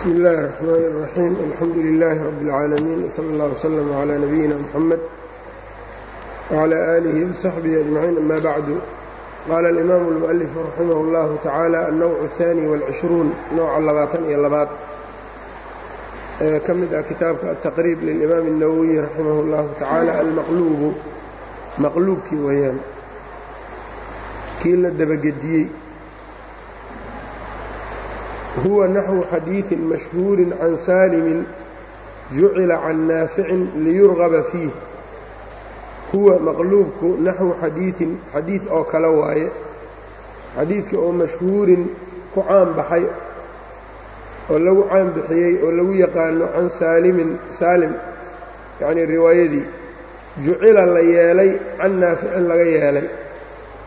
bsmi اllahi الرحmn الرaxيim alxamdu لilaahi rab اlcaalamiin wslى اllah wslm عlى nabiyina mxamed wعlى آlihi وsaxbihi أجmaciin ama bacdu qaala اlimaamu اlmuؤlif raximah اllahu tacaala alnowc الثaani wاlcishruun nooca labaatan iyo labaad ee ka mid ah kitaabka ataqriib lilimaam الnawowiyi raximah اllahu tacaala almaqluubu maqluubkii weeyaan kii la dabagediyey huwa naxwu xadiiثin mashhuuri can saalimin jucila can naaficin liyurgaba fiih. Huwa maqluubku naxwu xadiiثin xadiid oo kale waaye xadiidka oo mashhuurin ku caan baxay oo lagu caan bixiyey oo lagu yaqaano can saalimin saalim yacnii riwaayadii jucila la yeelay can naaficin laga yeelay.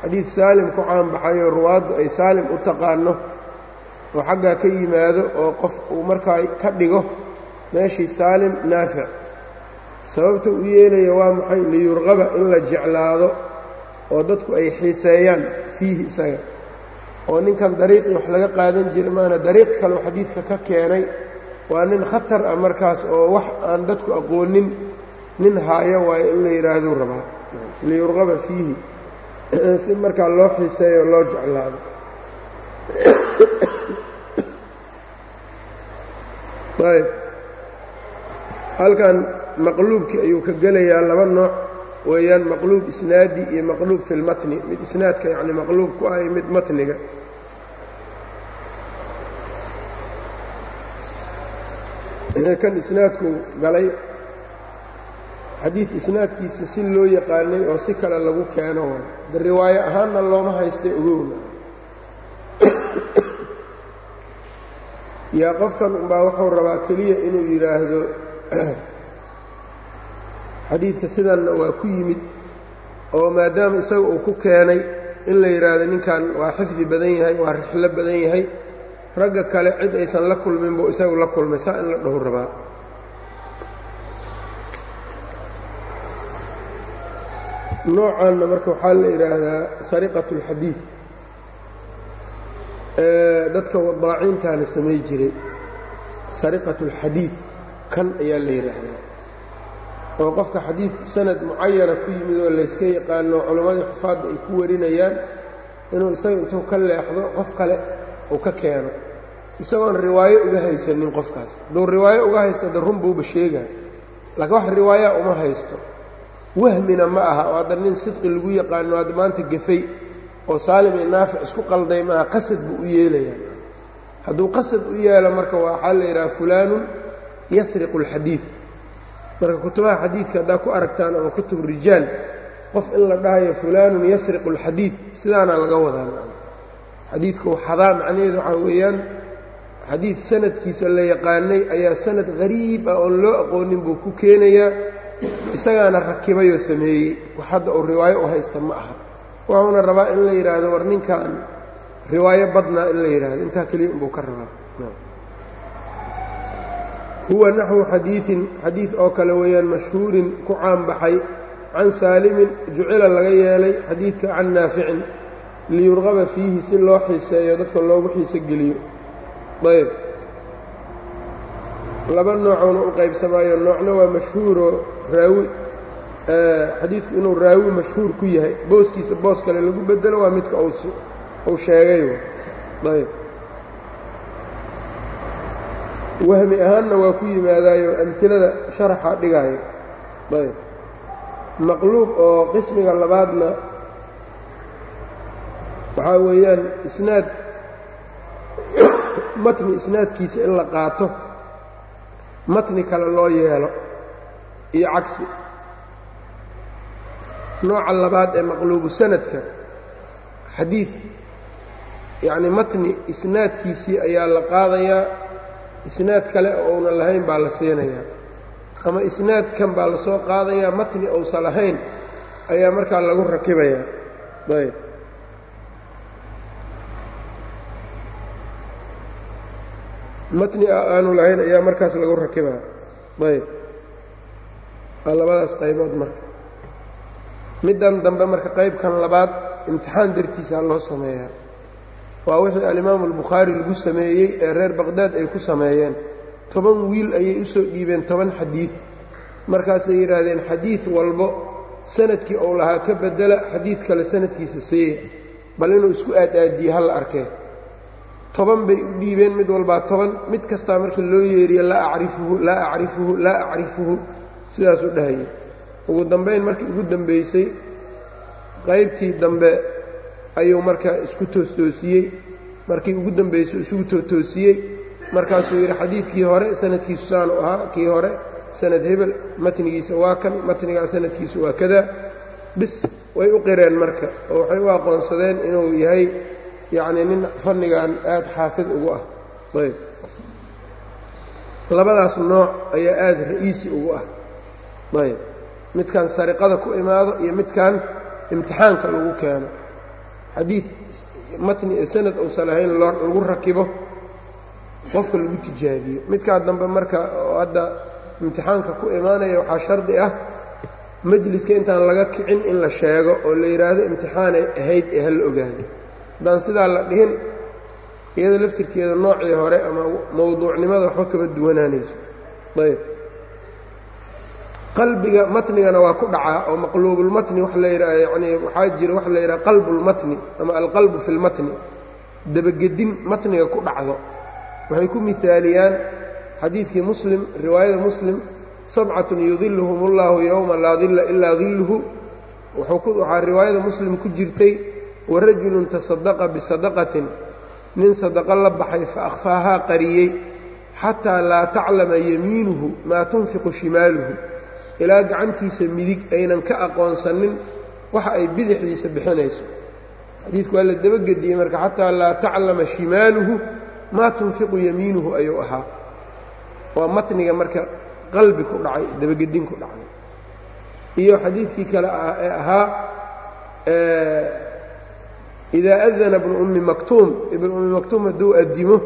Xadiid saalim ku caan baxay oo ruwaaddu ay saalim u taqaano oo xaggaa ka yimaado oo qof uu markaa ka dhigo meeshii saalim naafic. Sababta u yeelaya waa maxay? Liyurqaba in la jeclaado oo dadku ay xiiseeyaan fiihi isaga. Oo ninkan dariiqii wax laga qaadan jira maana dariiq kaleu xadiidka ka keenay waa nin khatar ah markaas oo wax aan dadku aqoonin nin haayo waayo in la yidhaahduu rabaa. Liyurqaba fiihi si markaa loo xiiseeyo loo jeclaado ayb halkan maqluubkii ayuu ka gelayaa laba nooc. Weeyaan maqluub isnaadi iyo maqluub fi lmatni mid isnaadka yacni maqluub ku ah iyo mid matniga. Kan isnaadkuu galay xadiid isnaadkiisa si loo yaqaanay oo si kale lagu keeno waay. De riwaayo ahaanna looma haystay ogowna yaa qofkan unbaa wuxuu rabaa keliya inuu yidhaahdo xadiidka sidanna waa ku yimid oo maadaama isaga uu ku keenay in la yidhaahdo ninkan waa xifdi badan yahay waa rixlo badan yahay ragga kale cid aysan la kulmin buu isagu la kulmay saa in la dhahu rabaa. Noocaanna marka waxaa la yidhaahdaa sariqat اlxadiid dadka wadaaciintaana samay jiray sariqat اlxadiid kan ayaa la yidhaahdaa oo qofka xadiid sanad mucayana ku yimid oo layska yaqaano culammadii xufaadda ay ku warinayaan inuu isaga intuu ka leexdo qof kale uu ka keeno. Isagoon riwaayo uga haysanin qofkaas. Hadduu riwaayo uga haysto de run buuba sheegaa laakiin wax riwaayaa uma haysto. Wahmina ma aha oo hadda nin sidqi lagu yaqaano hadda maanta gefay oo saalim iyo naafic isku qalday maaha qasad buu u yeelayaa. Hadduu qasad u yeelo marka waxaa la yidhaha fulaanun yasriqu alxadiid marka kutubaha xadiidka haddaa ku aragtaan ama kutub rijaal qof in la dhahayo fulaanun yasriqu alxadiid sidaana laga wadaa xadiidka waxadaa macnaheedu waxaa weeyaan xadiid sanadkiisa la yaqaanay ayaa sanad hariib ah oon loo aqoonin buu ku keenayaa isagaana rakibayoo sameeyey. Wax hadda uu riwaayo u haysta ma aha wuxuuna rabaa in la yidhaahdo war ninkan riwaayo badnaa in la yidhaahdo intaa keliya inbuu ka rabaa. Huwa naxwu xadiiin xadiid oo kale weeyaan mashhuurin ku caanbaxay can saalimin jucila laga yeelay xadiidka can naaficin liyurqaba fiihi si loo xiiseeyo dadka loogu xiise geliyo. Ayb. Laba noocoona u qaybsamaayo. Noocna waa mashhuuroo raawi xadiidku inuu raawi mashhuur ku yahay. Booskiisa boos kale lagu bedelo waa midka uu sheegay ayb wahmi ahaanna waa ku yimaadaayo amhilada sharaxa dhigaayo ayb maqluub oo qismiga labaadna waxaa weeyaan isnaad matni isnaadkiisa in la qaato matni kale loo yeelo iyo cagsi nooca labaad ee maqluubu sanadka xadiid yacni matni isnaadkiisii ayaa la qaadayaa isnaad kale oo uunan lahayn baa la siinayaa. Ama isnaadkan baa la qaadayaa matni uusan lahayn ayaa markaa lagu rakibayaa. Ayb. Matni aanu lahayn ayaa markaas lagu rakibaa. Ayb. Waa labadaas qaybood marka middan dambe marka qaybkan labaad imtixaan dartiisaa loo sameeyaa. Waa wixii alimaamu albukhaari lagu sameeyey ee reer baqhdaad ay ku sameeyeen. Toban wiil ayay u soo dhiibeen toban xadiid markaasay yidhaahdeen xadiid walbo sannadkii ou lahaa ka bedela xadiid kale sanadkiisa seeya bal inuu isku aad-aadiye ha arkee toban bay u dhiibeen mid walbaa toban. Mid kastaa markii loo yeeriyo laa acrifuhu laa acrifuhu laa acrifuhu. Sidaasuu dhahayay ugu dambayn markii ugu dambaysay qaybtii dambe ayuu marka isku toostoosiyey. Markii ugu dambaysay isugu tootoosiyey markaasuu yidhi xadiidkii hore sanadkiisu saanu ahaa. Kii hore sanad hebel. Matnigiisa waa kan matnigaa sanadkiisu waa kadaa bis way u qireen marka oo waxay u aqoonsadeen inuu yahay yacnii nin fannigan aad xaafid ugu ah. Ayb. Labadaas nooc ayaa aad ra'iisi ugu ah. Ayb midkan sariqada ku imaado iyo midkan imtixaanka lagu keeno. Xadiid matni sanad uusan ahayn lagu rakibo qofka lagu tijaabiyo. Midkaa dambe marka oo hadda imtixaanka ku imaanaya waxaa shardi ah majliska intaan laga kicin in la sheego oo la yidhaahdo imtixaanay ahayd ee hala ogaado haddaan sidaa la dhihin iyada laftirkeeda noocii hore ama mowduucnimada waxba kama duwanaanayso. Ayb qalbiga matnigana waa ku dhacaa oo maqluubulmatni wa la yidhaha yanii waxaa jira waxa la yidhaha qalbulmatni ama alqalbu fi lmatni dabagedin matniga ku dhacdo. Waxay ku mihaaliyaan xadiidkii muslim riwaayada muslim sabcatun yudiluhum اllahu yowma laa dilla ilaa dilluhu waxaa riwaayada muslim ku jirtay warajulun tasadaqa bisadaqatin nin sadaqo la baxay fa akhfaahaa qariyey xataa laa taclama yamiinuhu maa tunfiqu shimaaluhu ilaa gacantiisa midig aynan ka aqoonsanin waxa ay bidixdiisa bixinayso. Xadiidku waa la dabagediyey marka xataa laa taclama shimaaluhu maa tunfiqu yamiinuhu ayuu ahaa. Waa matniga marka qalbi ku dhacay dabagedin ku dhacday iyo xadiidkii kale ee ahaa idaa adana bnu ummi maktuum ibnu ummi maktuum hadduu addimo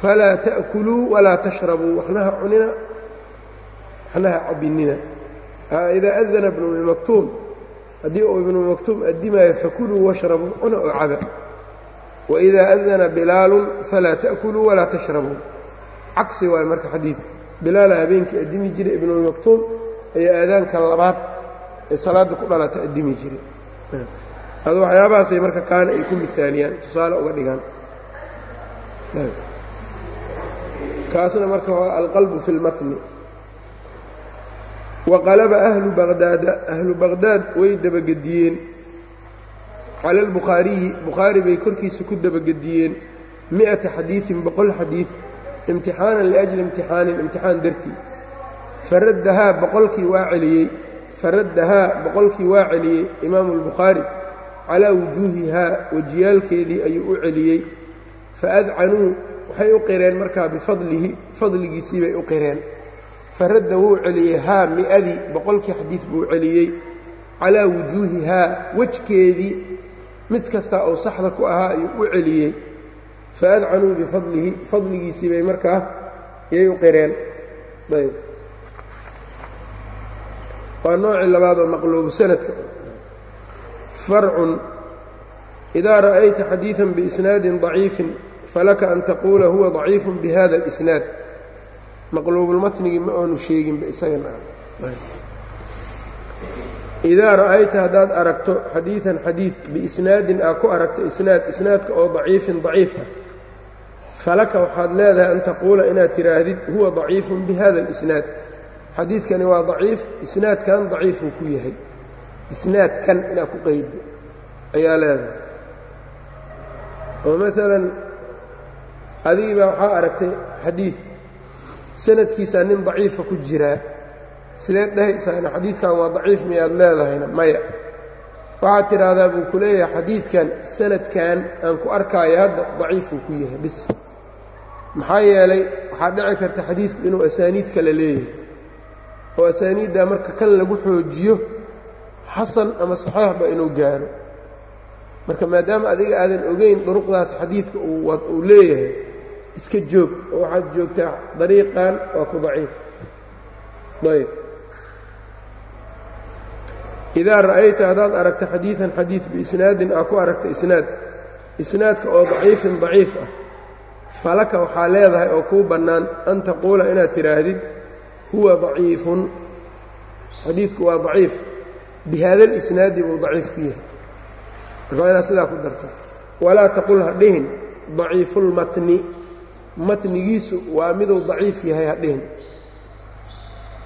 falaa ta'kuluu walaa tashrabuu waxnaha cunina waxnaha cabinina idaa adana bnu ummi maktuum haddii uu ibnu maktuum addimaayo fakuluu washrabuu cuna oo caba waidaa adana bilaalun falaa ta'kuluu walaa tashrabuu. Cagsi waayo marka xadiidka bilaala habeenkii addimi jiray ibnu maktuum ayaa aadaanka labaad ee salaadda ku dhalata addimi jiray ad waxyaabahaasay marka kaana ay ku mihaaliyaan tusaale uga dhigaan. Kaasna marka waa alqalbu fi lmatni waqalaba ahlu baqdaada ahlu baqdaad way dabagediyeen. Cala albukhaariyi bukhaari bay korkiisa ku dabagediyeen mi'ata xadiidin boqol xadiid imtixaanan liajli imtixaanin imtixaan dartii faraddahaa boqolkii waa celiyey. Faraddahaa boqolkii waa celiyey imaamu albukhaari calaa wujuuhihaa wejiyaalkeedii ayuu u celiyey. Faadcanuu waxay u qireen markaa bifadlihi fadligiisii bay u qireen faradda wuu celiyey haa mi'adii boqolkii xadiid buu celiyey. Calaa wujuuhihaa wejkeedii mid kastaa oo saxda ku ahaa ayuu u celiyey. Fa adcanuu bifadlihi fadligiisii bay markaa iyay u qireen. Ayb. Waa noocii labaadoo maqluubu sanadka. Farcun idaa ra'ayta xadiidan biisnaadin daciifin falaka an taquula huwa daciifun bihada اlisnaad maqluubulmatnigii ma aanu sheeginba isagana. Idaa ra'ayta haddaad aragto xadiidan xadiid biisnaadin aa ku aragto isnaad isnaadka oo daciifin daciif falaka waxaad leedahay an taquula inaad tidhaahdid huwa daciifun bihada alisnaad xadiidkani waa daciif isnaadkan daciifuu ku yahay. Isnaadkan inaad ku qaydo ayaa leedahay. Oo maalan adigii baa waxaa aragtay xadiid sanadkiisaa nin daciifa ku jiraa sideed dhahaysaana xadiidkan waa daciif miyaad leedahayna? Maya. Waxaad tidhaahdaa buu ku leeyahay xadiidkan sanadkan aan ku arkaayo hadda daciifuu ku yahay bis. Maxaa yeelay waxaa dhici karta xadiidku inuu asaaniid kale leeyahay. Oo asaaniiddaa marka kan lagu xoojiyo xasan ama saxiixba inuu gaaro. Marka maadaama adiga aadan ogeyn duruqdaas xadiidka uu leeyahay iska joog oo waxaad joogtaa dariiqan waa ku daciif. Ayb idaa ra'ayta haddaad aragta xadiiثan xadiiث biisnaadin aa ku aragta isnaad. Isnaadka oo daciifin daciif ah. Falaka waxaa leedahay oo kuu bannaan an taquula inaad tidhaahdid huwa daciifun. Xadiidku waa daciif. Bihaada lisnaadi buu daciif ku yahay. Marka waa inaad sidaa ku darto walaa taqul ha dhihin daciifulmatni matnigiisu waa miduu daciif yahay ha dhihin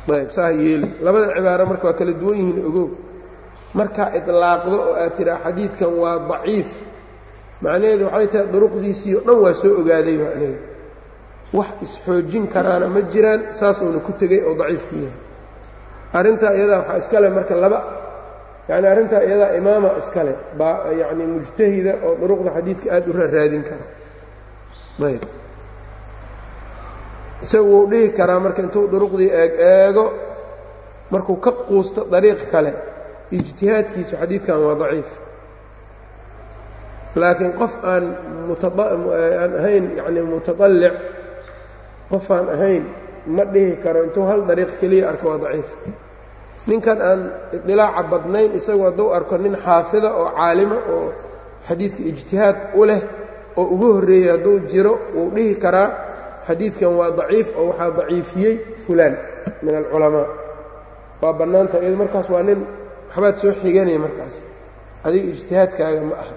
ayb saa yeeli. Labada cibaaro marka waa kala duwan yihiin ogow. Markaa idlaaqdo oo aad tidhaa xadiidkan waa daciif macnaheedu waxay tahay duruqdiisii o dhan waa soo ogaaday macnaheedu. Wax isxoojin karaana ma jiraan saasuuna ku tegey oo daciif ku yahay. Arrintaa iyadaa waxaa iskale marka laba. Yacni arrintaa iyadaa imaama iskale baa yacni mujtahida oo duruqda xadiidka aad u raaraadin kara. Ayb isagu wuu dhihi karaa marka intuu duruqdii eeg eego markuu ka quusto dariiq kale ijtihaadkiisu xadiidkan waa daciif. Laakiin qof aan aan ahayn yani mutaطallic qof aan ahayn ma dhihi karo intuu hal dariiq keliya arko waa daciif. Ninkan aan idilaaca badnayn isagu hadduu arko nin xaafida oo caalima oo xadiidka ijtihaad u leh oo ugu horreeyey hadduu jiro wuu dhihi karaa xadiidkan waa daciif oo waxaa daciifiyey fulaan min alculamaa. Waa bannaanta iyado markaas waa nin waxbaad soo xiganaya markaas. Adiga ijtihaadkaaga ma aha.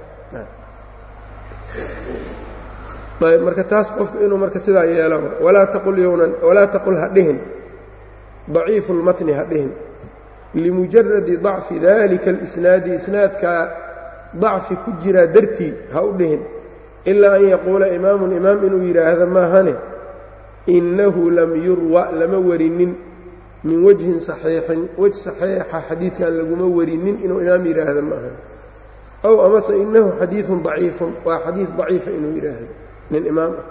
Marka taas qofku inuu marka sidaa yeelo walaa taqul yownan walaa taqul ha dhihin. Daciifu lmatni ha dhihin. Limujaradi dacfi dalika alisnaadi isnaadkaa dacfi ku jiraa dartii ha u dhihin. Ilaa an yaquula imaamun imaam inuu yidhaahdo maahane innahu lam yurwa lama warinin min wajhin saxiixin wej saxiixa xadiidkan laguma warinin inuu imaam yidhaahdo maahane ow amase innahu xadiidun daciifun waa xadiid daciifa inuu yidhaahdo nin imaam ah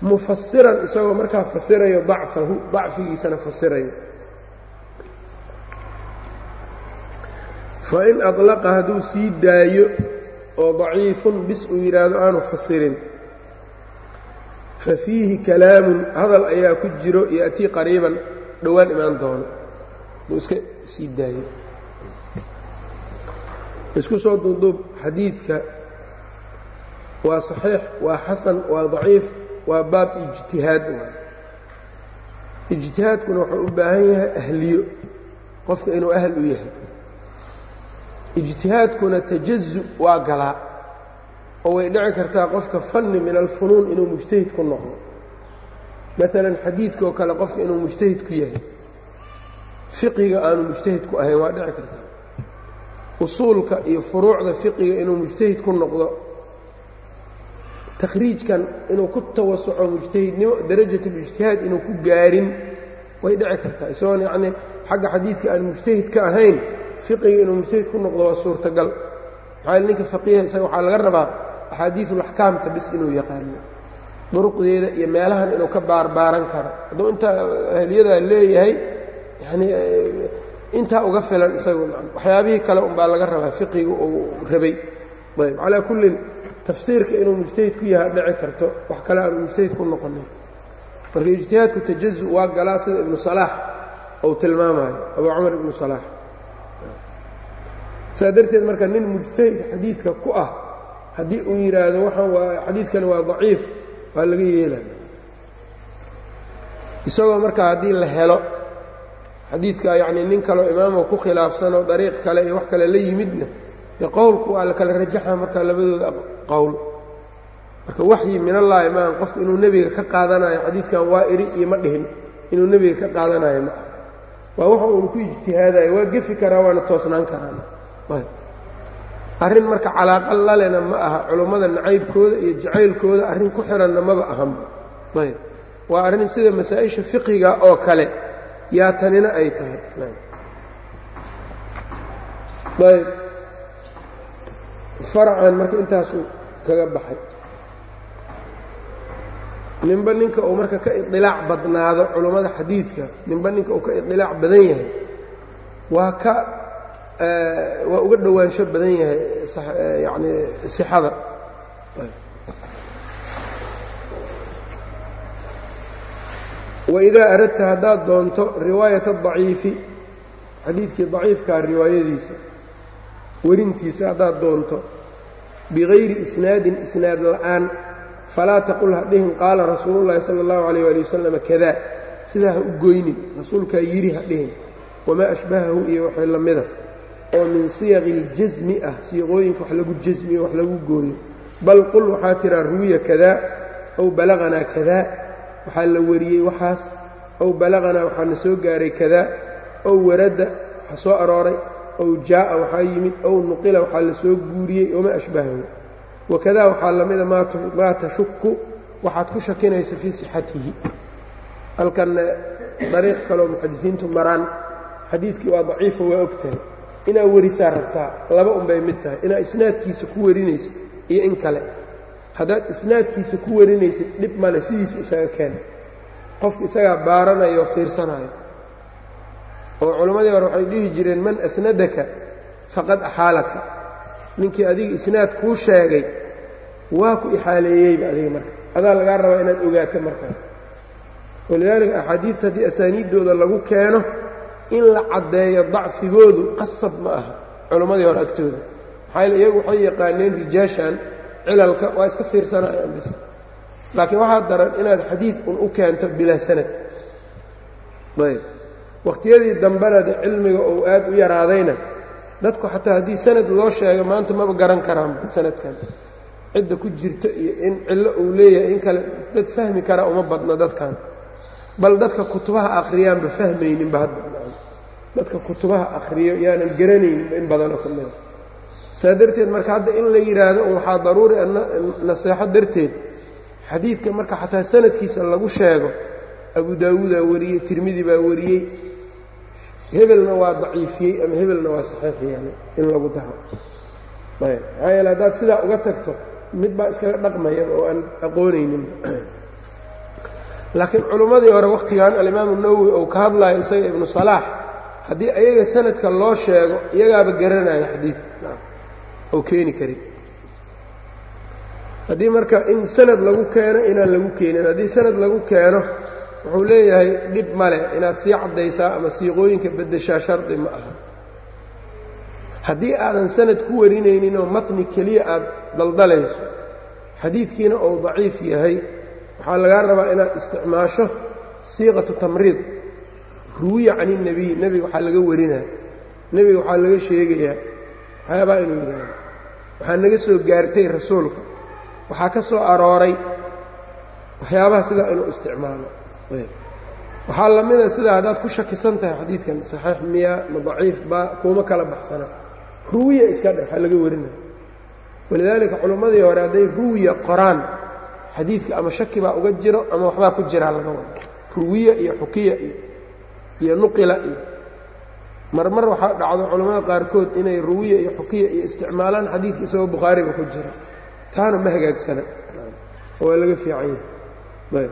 mufasiran isagoo markaa fasirayo dacfahu dacfigiisana fasirayo fain adlaqa hadduu sii daayo oo daciifun bis uu yidhaahdo aanu fasirin fa fiihi kalaamun hadal ayaa ku jiro ya'tii qariiban dhowaan imaan doono. Buu iska sii daayo isku soo duuduub xadiidka. Waa saxiix waa xasan waa daciif waa baab ijtihaad ijtihaadkuna wuxuu u baahan yahay ahliyo qofka inuu ahl u yahay. Ijtihaadkuna tajazu waa galaa oo way dhici kartaa qofka fanni min alfunuun inuu mujtahid ku noqdo. Maalan xadiidkaoo kale qofka inuu mujtahid ku yahay fiqiga aanu mujtahid ku ahayn waa dhici kartaa. Usuulka iyo furuucda fiqiga inuu mujtahid ku noqdo takhriijkan inuu ku tawasuco mujtahidnimo darajatulijtihaad inuu ku gaarin way dhici kartaa. Isagoon yacnii xagga xadiidka aan mujtahid ka ahayn fiqiga inuu mujtahid ku noqdo waa suurtagal. Maxaa ninka faqiiha isaga waxaa laga rabaa axaadiiulaxkaamta bis inuu yaqaano duruqdeeda iyo meelahan inuu ka baarbaaran karo. Hadduu intaa ahliyadaa leeyahay yanii intaa uga filan isagu waxyaabihii kale unbaa laga rabaa fiqiga uu rabay. Ayb calaa kullin tafsiirka inuu mujtahid ku yaha dhici karto wax kale aanu mujtahid ku noqonin marka ijtihaadku tajazu waa galaa sida ibnu salaax uu tilmaamayo abuu cumar ibnu salaax saa darteed marka nin mujtahid xadiidka ku ah haddii uu yidhaahdo waxaan waa xadiidkani waa daciif waa laga yeelaya isagoo marka haddii la helo xadiidka yacnii nin kaleo imaamo ku khilaafsanoo dariiq kale iyo wax kale la yimidna dee qowlku waa la kala rajaxa marka labadooda qowl. Marka waxyi minallaahi maahan qofku inuu nebiga ka qaadanayo xadiidkan waa iri iyo ma dhihin inuu nebiga ka qaadanayo ma ah waa waxa uunu ku ijtihaadayo waa gefi karaa waana toosnaan karaan arrin marka calaaqa lalena ma aha culummada nacaybkooda iyo jacaylkooda arrin ku xihanna maba ahanba. Ayb. Waa arrin sida masaa-isha fiqiga oo kale yaa tanina ay tahay. Ayb. Faracan marka intaasuu kaga baxay. Ninba ninka uu marka ka idilaac badnaado culummada xadiidka ninba ninka uu ka idilaac badan yahay waa ka waa uga dhowaansho badan yahay yani sixada. Waidaa aradta haddaad doonto riwaayat adaciifi xadiidkii daciifkaa riwaayadiisa werintiisa haddaad doonto bigayri isnaadin isnaad la'aan falaa taqul ha dhihin qaala rasuulullahi sala allahu calayh waali wasalam kadaa. Sidaa ha u goynin rasuulkaa yidhi ha dhihin wamaa ashbahahu iyo waxay la mida oo min siyaqi iljasmi ah siiqooyinka wax lagu jasmiyo wax lagu gooyo. Bal qul waxaa tiraa ruwiya kadaa ow balaqanaa kadaa. Waxaa la wariyey waxaas ow balaqanaa waxaa na soo gaaray kadaa. Ow waradda waxa soo arooray. Ow jaa'a waxaa yimid. Ow nuqila waxaa la soo guuriyey wamaa ashbahahu wakadaa waxaa la mida maa tashuku waxaad ku shakinaysa fii sixatihi. Halkanna dariiq kaloo muxadisiintu maraan. Xadiidkii waa daciifo waa og inaad werisaa rabtaa laba unbay mid tahay. Inaad isnaadkiisa ku warinaysid iyo in kale. Haddaad isnaadkiisa ku warinaysid dhib male sidiisa isaga keena qofka isagaa baaranaya oo fiirsanayo. Oo culammadii hore waxay dhihi jireen man asnadaka faqad axaalaka. Ninkii adiga isnaad kuu sheegay waa ku ixaaleeyeyba adiga marka. Adaa lagaa rabaa inaad ogaato markaas walidaalika axaadiidta haddii asaaniiddooda lagu keeno in la caddeeyo dacfigoodu qasab ma aha. Culammadii hore agtooda. Maxaa yaele iyagu waxay yaqaaneen rijaashan cilalka waa iska fiirsanayaan bis laakiin waxaa daran inaad xadiid un u keento bilaa sanad. Ayb. Wakhtiyadii dambena de cilmiga uu aad u yaraadayna dadku xataa haddii sanad loo sheego maanta maba garan karaanba sanadkan. Cidda ku jirta iyo in cillo uu leeyahay in kale dad fahmi karaa uma badno dadkan. Bal dadka kutubaha akhriyaanba fahmayninba hadda dadka kutubaha akhriyo yaanan garanayninba in badanoo ka mida saa darteed marka hadda in la yidhaahdo waxaa daruuri naseexo darteed. Xadiidka marka xataa sanadkiisa lagu sheego abu daawuudaa wariyey tirmidi baa wariyey. Hebelna waa daciifiyey ama hebelna waa saxiix yeelay in lagu daro ayb. Maxaa yeele haddaad sidaa uga tagto mid baa iskaga dhaqmaya oo aan aqoonayninba laakiin culimmadii hore wakhtigan alimaamu nawowi ou ka hadlayo isaga ibnu salaax haddii ayaga sanadka loo sheego iyagaaba garanaya xadiidka oo keeni karin. Haddii marka in sanad lagu keeno inaan lagu keenin. Haddii sanad lagu keeno wuxuu leeyahay dhib male inaad sii caddaysaa ama siiqooyinka beddeshaa shardi ma aha. Haddii aadan sanad ku warinaynin oo matni keliya aad daldalayso xadiidkiina uu daciif yahay waxaa lagaa rabaa inaad isticmaasho siiqatu tamriid ruwiya can ilnebiy nebiga waxaa laga warinaa. Nebiga waxaa laga sheegayaa waxyaabaa inuu yidhaahdo. Waxaa naga soo gaartay rasuulka. Waxaa ka soo arooray waxyaabaha sidaa inuu isticmaalo. Waxaa la mida sidaa haddaad ku shakisan tahay xadiidkan saxiix miya ma daciif ba kuuma kala baxsana. Ruwiya iska dhe waxaa laga warinaya walidaalika culimmadii hore hadday ruwiya qoraan xadiidka ama shaki baa uga jiro ama waxbaa ku jiraa laga wada. Ruwiya iyo xukiya iyo iyo nuqila iyo marmar waxaa dhacdo culimmada qaarkood inay ruwiya iyo xukiya iyo isticmaalaan xadiidka isagoo bukhaariga ku jira. Taana ma hagaagsana. Waa laga fiican yahay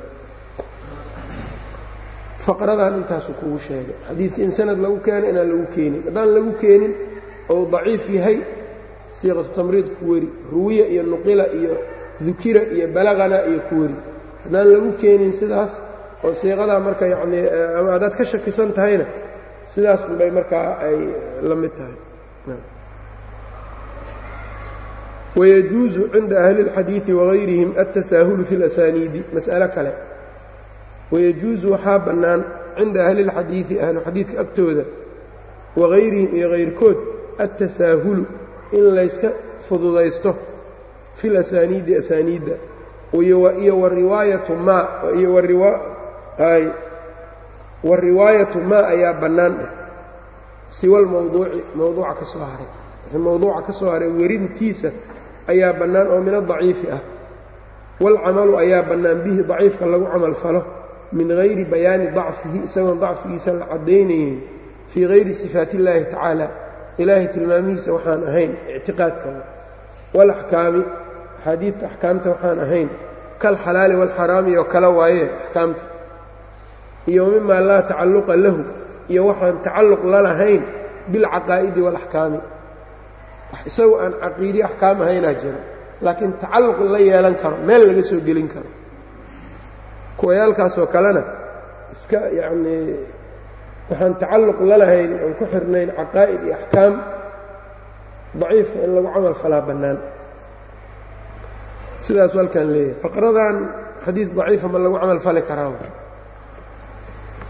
faqradan intaasuu kugu sheegay. Xadiidka in sanad lagu keeno inaan lagu keenin. Haddaan lagu keenin ou daciif yahay siiqatu tamriid ku weri ruwiya iyo nuqila iyo dukira iyo balaqana iyo ku weri. Haddaan lagu keenin sidaas oo siiqadaa marka yacnii ama haddaad ka shakisan tahayna sidaas unbay markaa ay la mid tahay wayajuusu cinda ahli اlxadiidi wagayrihim altasaahulu fi اlasaniidi mas'alo kale wayajuusu waxaa bannaan cinda ahli اlxadiidi ahlu xadiidka agtooda wagayrihim iyo kayrkood altasaahulu in layska fududaysto fi lasaniidi asaaniidda iyo wariwaayatu maa iyo wariwaayatu maa ayaa bannaan dheh siwa lmowduuci mowduuca ka soo haray. Wixii mowduuca ka soo haray werintiisa ayaa bannaan oo min adaciifi ah. Waalcamalu ayaa bannaan bihi daciifka lagu camal falo min hayri bayaani dacfihi isagoon dacfigiisa la caddaynaynin fii hayri sifaat illaahi tacaala. Ilaahay tilmaamihiisa waxaan ahayn ictiqaadkooda walaxkaami axaadiidta axkaamta waxaan ahayn kalxalaali waalxaraami oo kale waaye axkaamta iyo mimaa laa tacalluqa lahu iyo waxaan tacalluq la lahayn bilcaqaa'idi waalaxkaami wax aan caqiidi axkaam ahaynaa jiro laakiin tacalluq la yeelan karo meel laga soo gelin karo. Kuwayaalkaasoo kalena iska yacnii waxaan tacalluq la lahayn oon ku xirnayn caqaa'id iyo axkaam daciifka in lagu camal falaa bannaan. Sidaasuu halkan leeyahay. Faqradan xadiid daciifa ma lagu camal fali karaa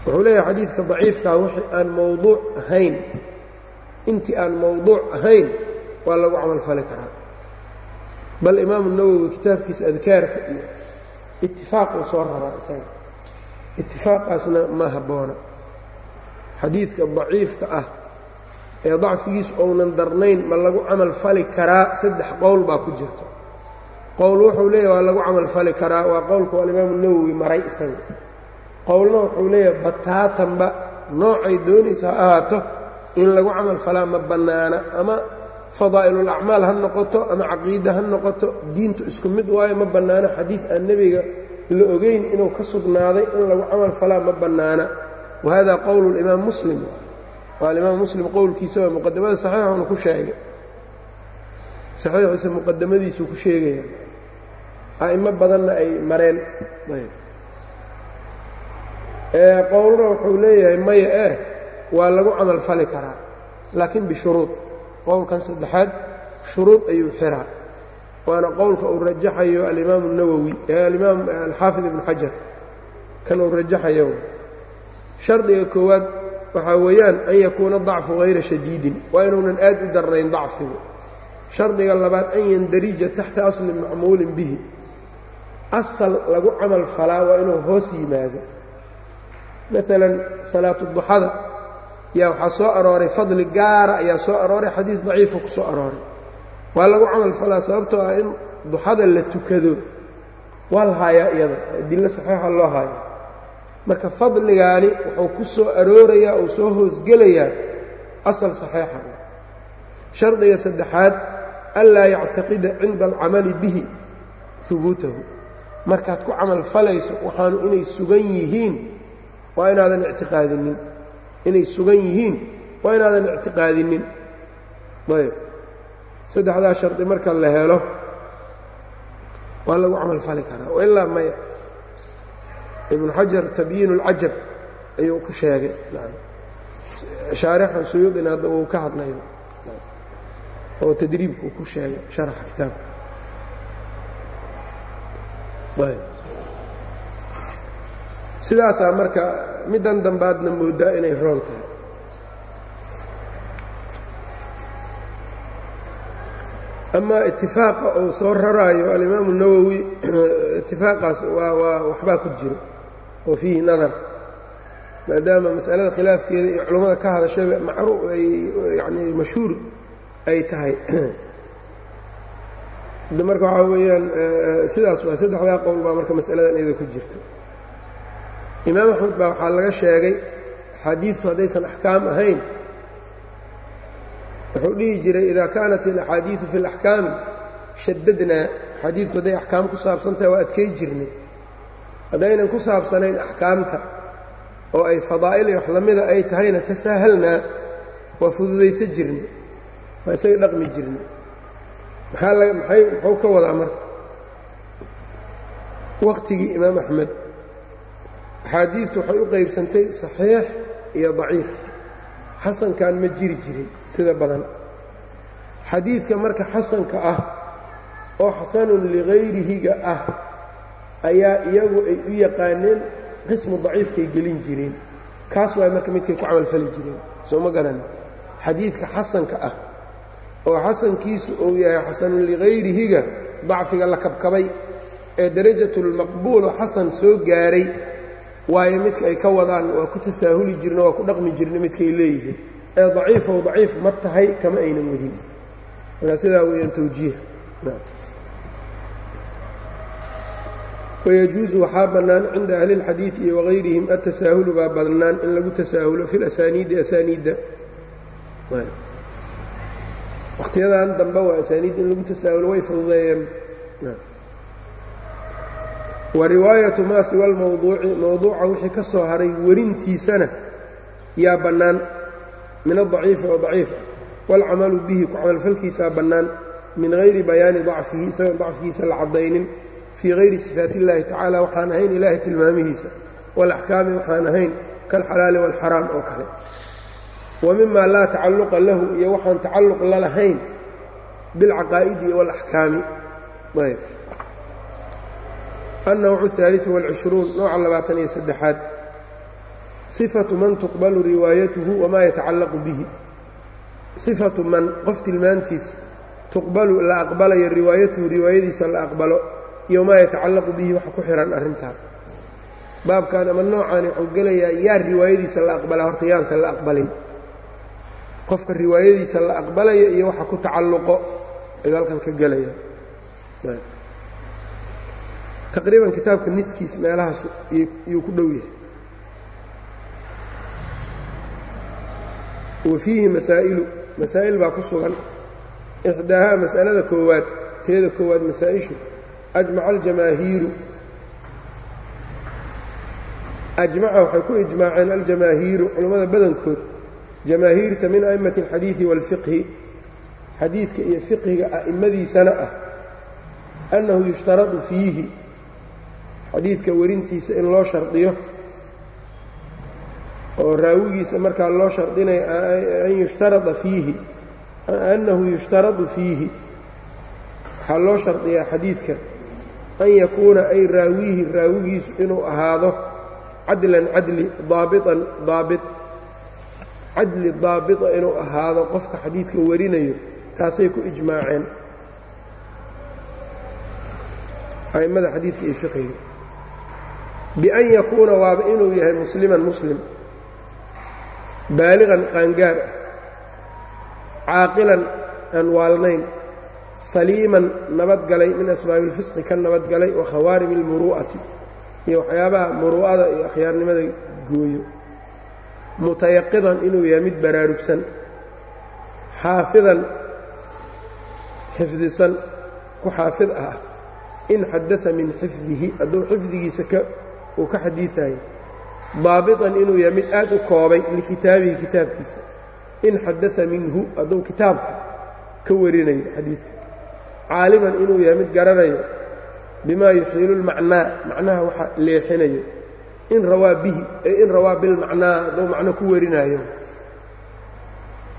wuxuu leeyahay xadiidka daciifkaa wixii aan mowduuc ahayn. Intii aan mowduuc ahayn waa lagu camal fali karaa. Bal imaamu nawowi kitaabkiisa adkaarka iyo itifaaquu soo raraa isaga. Itifaaqaasna ma habboona xadiidka daciifka ah ee dacfigiisu ounan darnayn ma lagu camal fali karaa saddex qowl baa ku jirto. Qowl wuxuu leeyahy waa lagu camal fali karaa waa qowlku alimaamu nawowi maray isaga qowlna wuxuu leeyahay bataatanba noocay doonaysa ha ahaato in lagu camal falaa ma bannaana ama fadaa'ilulacmaal ha noqoto ama caqiida ha noqoto diintu isku mid waayo ma bannaano xadiid aan nebiga la ogeyn inuu ka sugnaaday in lagu camal falaa ma bannaana. Wa hada qowlu limaam muslim. Waa alimaam muslim qowlkiisa waa muqadamada saxiixuna ku sheegay. Saxiixiisa muqadamadiisuu ku sheegaya. A'imo badanna ay mareen qowlna wuxuu leeyahay maya eh waa lagu camal fali karaa. Laakiin bishuruud qowlkan saddexaad shuruud ayuu xiraa. Waana qowlka uu rajaxayo alimaam الnawowi alimaam alxaafid ibn xajar. Kan uu rajaxayo. Shardiga koowaad waxaa weeyaan an yakuuna dacfu hayra shadiidin waa inuunan aad u darnayn dacfigu. Shardiga labaad an yandarija taxta asli macmuulin bihi. Asal lagu camal falaa waa inuu hoos yimaado maalan salaatu duxada yaa waxaa soo arooray fadli gaara ayaa soo arooray xadiis daciifa ku soo arooray. Waa lagu camal falaa sababtoo ah in duxada la tukado. Waa la haayaa iyada adillo saxiixa loo haayo marka fadligaani wuxuu ku soo aroorayaa uu soo hoosgelayaa asal saxiixa. Shardiga saddexaad anlaa yactaqida cinda alcamali bihi hubuutahu markaad ku camal falayso waxaanu inay sugan yihiin waa inaadan ictiqaadinin. Inay sugan yihiin waa inaadan ictiqaadinin. Ayb. Saddexdaa shardi marka la helo waa lagu camal fali karaa. Ilaa maya ibnu xajar tabyiin اlcajab ayuu ku sheegay. Shaarixan suyuudina hadda uu ka hadlay. Oo tadriibku ku sheegay sharaxa kitaabka sidaasaa marka middan dambaadna moodaa inay roon tahay. Amaa itifaaqa uu soo raraayo alimaamu nawowi itifaaqaas waa waa waxbaa ku jiro oo fiihi nadar. Maadaama masalada khilaafkeeda iyo culammada ka hadashaba macruuf ay yani mashhuur ay tahay. Marka waxaa weeyaan sidaas waa saddexdaa qowl baa marka masaladan iyada ku jirto imaam axmed baa waxaa laga sheegay axaadiidtu haddaysan axkaam ahayn. Wuxuu dhihi jiray idaa kaanat alaxaadiidu fi اlaxkaami shadadnaa axaadiidtu hadday axkaam ku saabsantahay waa adkay jirnay. Haddaynan ku saabsanayn axkaamta oo ay fadaa'il iyo wax lamida ay tahayna tasaahalnaa waa fududaysa jirnay. Waa isaga dhaqmi jirnay. Maxaa muxuu ka wadaa marka? Wakhtigii imaam axmed axaadiidtu waxay u qaybsantay saxiix iyo daciif. Xasankan ma jiri jirin sida badan. Xadiidka marka xasanka ah oo xasanun ligayrihiga ah ayaa iyagu ay u yaqaaneen qismu daciifkay gelin jireen kaas waay marka midkay ku camalfali jireen. Soo ma garan. Xadiidka xasanka ah oo xasankiisu uu yahay xasanun ligayrihiga dacfiga la kabkabay ee darajatulmaqbuulo xasan soo gaaray waayo midka ay ka wadaan waa ku tasaahuli jirna waa ku dhaqmi jirna midkay leeyihiin. Ee daciifow daciif ma tahay kama aynan wadin. Markaa sidaa weeyaan tawjiih. Wayajuusu waxaa bannaan cinda ahli اlxadiidi iyo wagayrihim atasaahulu baa bannaan in lagu tasaahulo fi lasaniidi asaaniidda. Wakhtiyadan dambe waa asaaniid in lagu tasaahulo way fududeeyeen wa riwaayatu maa siwa lmawduuci mowduuca wixii ka soo haray werintiisana yaa bannaan. Min adaciifi oo daciifa waalcamalu bihi ku camalfalkiisaa bannaan. Min hayri bayaani dacfihi isagoon dacfigiisa la caddaynin. Fii hayri sifaat illaahi tacaala waxaan ahayn ilaahay tilmaamihiisa. Walaxkaami waxaan ahayn kalxalaali waalxaraam oo kale. Wa mima laa tacalluqa lahu iyo waxaan tacalluq la lahayn bilcaqaa'idi walaxkaami ayb annawcu الثaaliثu wاlcishruun nooca labaatan iyo saddexaad sifatu man tuqbalu riwaayatuhu wamaa yatacallaqu bihi sifatu man qof tilmaantiis tuqbalu la aqbalayo riwaayatuhu riwaayadiisa la aqbalo iyo wamaa yatacallaqu bihi waxa ku xihan arrintaa baabkan ama noocaani wuxuu gelayaa yaa riwaayadiisa la aqbala horta yaanse la aqbalin qofka riwaayadiisa la aqbalayo iyo waxa ku tacalluqo ayuu halkan ka gelaya taqriiban kitaabka niskiis meelahaas yuu ku dhow yahay. Wa fiihi masaa'ilu masaa'il baa ku sugan. Ixdaahaa mas'alada koowaad teeda koowaad masaa-ishu ajmaca aljamaahiiru ajmaca waxay ku ijmaaceen aljamaahiiru culammada badankood. Jamaahiirta min a'immati alxadiidi waalfiqhi xadiidka iyo fiqhiga a'immadiisana ah annahu yushtaradu fiihi xadiidka werintiisa in loo shardiyo oo raawigiisa markaa loo shardinayo an yushtarada fiihi annahu yushtaradu fiihi waxaa loo shardiyaa xadiidka an yakuuna ay raawiihi raawigiisu inuu ahaado cadlan cadli daabitan daabit cadli daabita inuu ahaado qofka xadiidka warinayo taasay ku ijmaaceen. A'immada xadiidka iyo fiqiga bian yakuuna waaba inuu yahay musliman muslim baaliqan qaangaar ah caaqilan aan waalnayn saliiman nabadgalay min asbaabi ilfisqi ka nabadgalay wa khawaarim ilmuru'ati iyo waxyaabaha muru'ada iyo akhyaarnimada gooyo mutayaqidan inuu yahay mid baraarugsan xaafidan xifdisan ku xaafid ah in xaddaa min xifdihi hadduu xifdigiisa uu ka xadiiayo daabitan inuu yahay mid aad u koobay likitaabihi kitaabkiisa. In xadaa minhu hadduu kitaabka ka warinayo xadiidka. Caaliman inuu yahay mid garanayo bimaa yuxiilu lmacnaa macnaha waxa leexinayo. In rawaa bihi ee in rawaa bilmacnaa hadduu macno ku warinaayo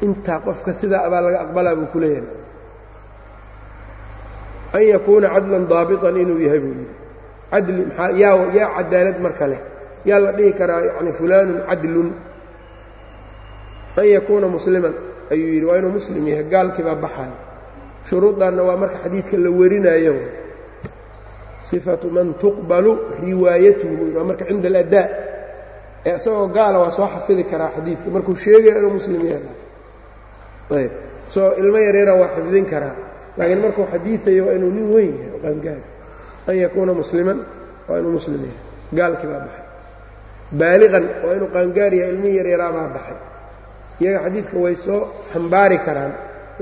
intaa qofka sidaa abaa laga aqbalaa buu ku leeyahay. An yakuuna cadlan daabitan inuu yahay buu yidhi cadli maxaa yaa yaa cadaalad marka leh. Yaa la dhihi karaa yacni fulaanun cadlun. An yakuuna musliman ayuu yidhi waa inuu muslim yahay gaalkii baa baxayo shuruuddanna waa marka xadiidka la warinaayo sifatu man tuqbalu riwaayatuhu waa marka cinda aladdaa ee isagoo gaala waa soo xafidi karaa xadiidka markuu sheegaya inuu muslim yahay. Ayb soo ilmo yareera waa xifdin karaa. Laakiin markuu xadiiayo waa inuu nin weyn yahay oo qaangaar an yakuuna musliman waa inuu muslim yahay gaalkii baa baxay baaliqan waa inuu qaangaar yahay ilmihii yaryaraa baa baxay iyaga xadiidka way soo xambaari karaan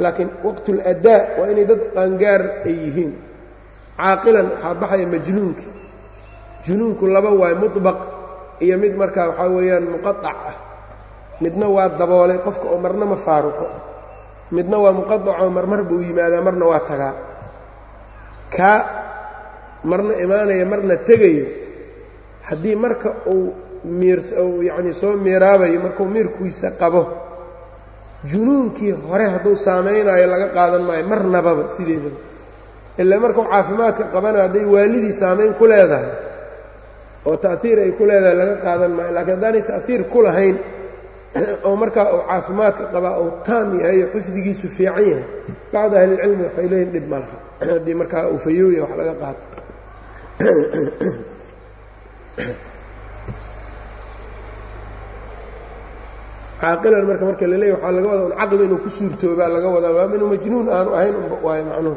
laakiin waqtuladdaa waa inay dad qaangaar ay yihiin caaqilan waxaa baxaya majnuunki junuunku laba waay muطbaq iyo mid markaa waxaa weeyaan muqaac ah midna waa daboolay qofka oo marna ma faaruqo midna waa muqaacoo marmar buu yimaadaa marna waa tagaa marna imaanaya marna tegayo haddii marka uu yacni soo miiraabayo markuu miirkiisa qabo junuunkii hore hadduu saamaynayo laga qaadan maayo marnababa sideedaba ilaa markuu caafimaadka qabanayo hadday waalidii saamayn ku leedahay oo ta'hiir ay ku leedahay laga qaadan maayo laakiin haddaanay ta'hiir ku lahayn oo markaa uu caafimaadka qabaa uu taam yahay oo xifdigiisu fiican yahay bacdu ahlilcilmi waxay leeyihiin dhib ma laha haddii markaa uu fayooya wax laga qaato caaqilan marka marka la leeya waxaa laga wadaa un caqli inuu ku suurtoobaa laga wadaa. Waa inuu majnuun aanu ahayn unba waayo macnuhu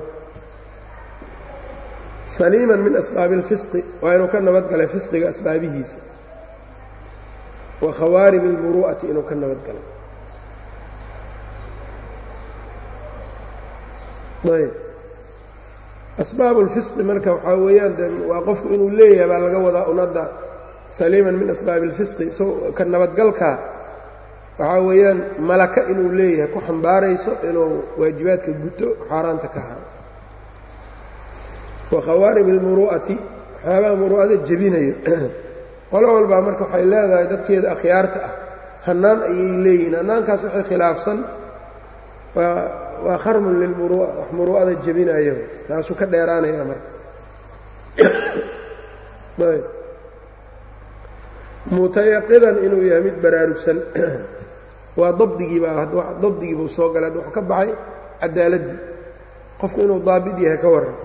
saliiman min asbaabi اlfisqi waa inuu ka nabadgalay fisqiga asbaabihiisa. Wa khawaarim اlmuru'ati inuu ka nabadgalay ayb asbaab اlfisqi marka waxaa weeyaan de waa qofku inuu leeyahay baa laga wadaa unadda saliiman min asbaabi اlfisqi isagoo ka nabadgalkaa waxaa weeyaan malaka inuu leeyahay ku xambaarayso inuu waajibaadka guto xaaraanta ka haro wa khawaarim اlmuru'ati waxyaabaha muru'ada jebinayo qolo walbaa marka waxay leedahay dadkeeda akhyaarta ah hannaan ayay leeyihiin hannaankaas waxay khilaafsan waa kharmun lilmuru'a wax muru'ada jebinayo taasuu ka dheeraanaya marka ayb. Mutayaqidan inuu yahay mid baraarugsan. Waa dabdigiibaa dabdigiibuu soo galay. Wuxuu ka baxay cadaaladdii qofku inuu daabit yahay ka warran.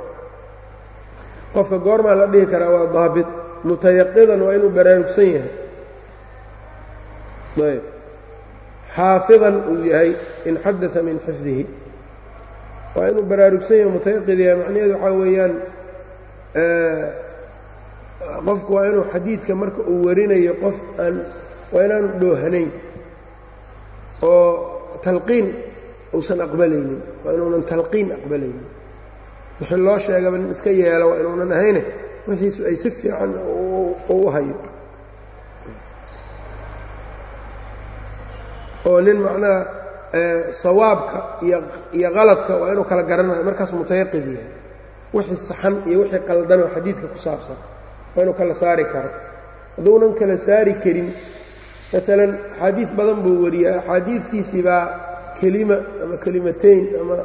Qofka goormaa la dhihi karaa waa daabit mutayaqidan waa inuu baraarugsan yahay. Ayb. Xaafidan uu yahay in xadaa min xifdihi waa inuu baraarugsan yahay mutayaqid yahay. Macnaheedu waxaa weeyaan qofku waa inuu xadiidka marka uu warinayo qof aan waa inaanu dhoohanayn oo talqiin uusan aqbalaynin. Waa inuunan talqiin aqbalaynin. Wixii loo sheegaba nin iska yeelo waa inuunan ahayne wixiisu ay si fiican u hayo. Oo nin macnaha sawaabka iyo qaladka waa inuu kala garanayo. Markaas mutayaqid yahay. Wixii saxan iyo wixii qaldanoo xadiidka ku saabsan waa inuu kala saari karo. Hadduunan kala saari karin maalan axaadiid badan buu wariyaa. Axaadiidkiisii baa kelima ama kelimatayn ama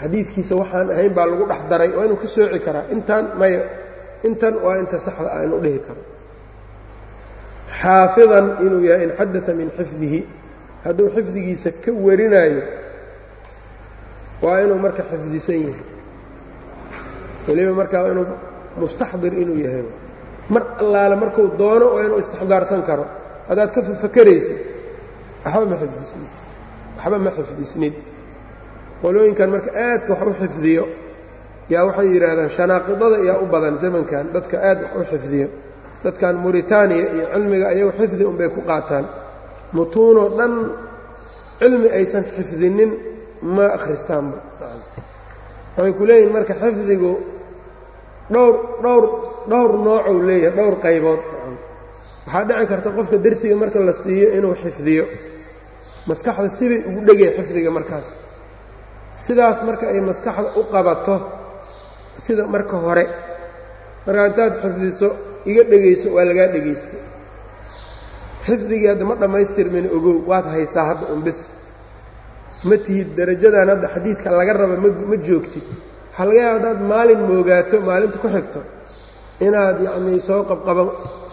xadiidkiisa waxaan ahayn baa lagu dhex daray. Waa inuu ka sooci karaa. Intaan maya intan waa inta saxda ah inuu dhihi karo. Xaafidan inuu yahay in xadaa min xifdihi hadduu xifdigiisa ka warinaayo waa inuu marka xifdisan yahay. Weliba markaa inuu mustaxdir inuu yahay. Mar allaale markuu doono waa inuu istixdaarsan karo. Haddaad ka fafakaraysid waxba ma xifdisnid. Waxba ma xifdisnid. Qolooyinkan marka aadka wax u xifdiyo yaa waxay yidhaahdaan shanaaqidada yaa u badan zamankan dadka aad wax u xifdiyo dadkan muritaaniya iyo cilmiga ayagu xifdi unbay ku qaataan mutuunoo dhan cilmi aysan xifdinin ma akhristaanba. Waxay ku leeyihiin marka xifdigu dhowr dhowr dhowr noocou leeyahay dhowr qaybood. Waxaa dhici karta qofka dersiga marka la siiyo inuu xifdiyo. Maskaxda sibay ugu dhegaya xifdiga markaas. Sidaas marka ay maskaxda u qabato sida marka hore. Markaa intaad xifdiso iga dhegayso waa lagaa dhegaysta xifdigii hadda ma dhammaystirmin ogow waad haysaa hadda un bis ma tihid darajadan hadda xadiidka laga raba ma joogtid waxaa laga yaaba haddaad maalin moogaato maalinta ku xigto inaad yacnii soo qabqaba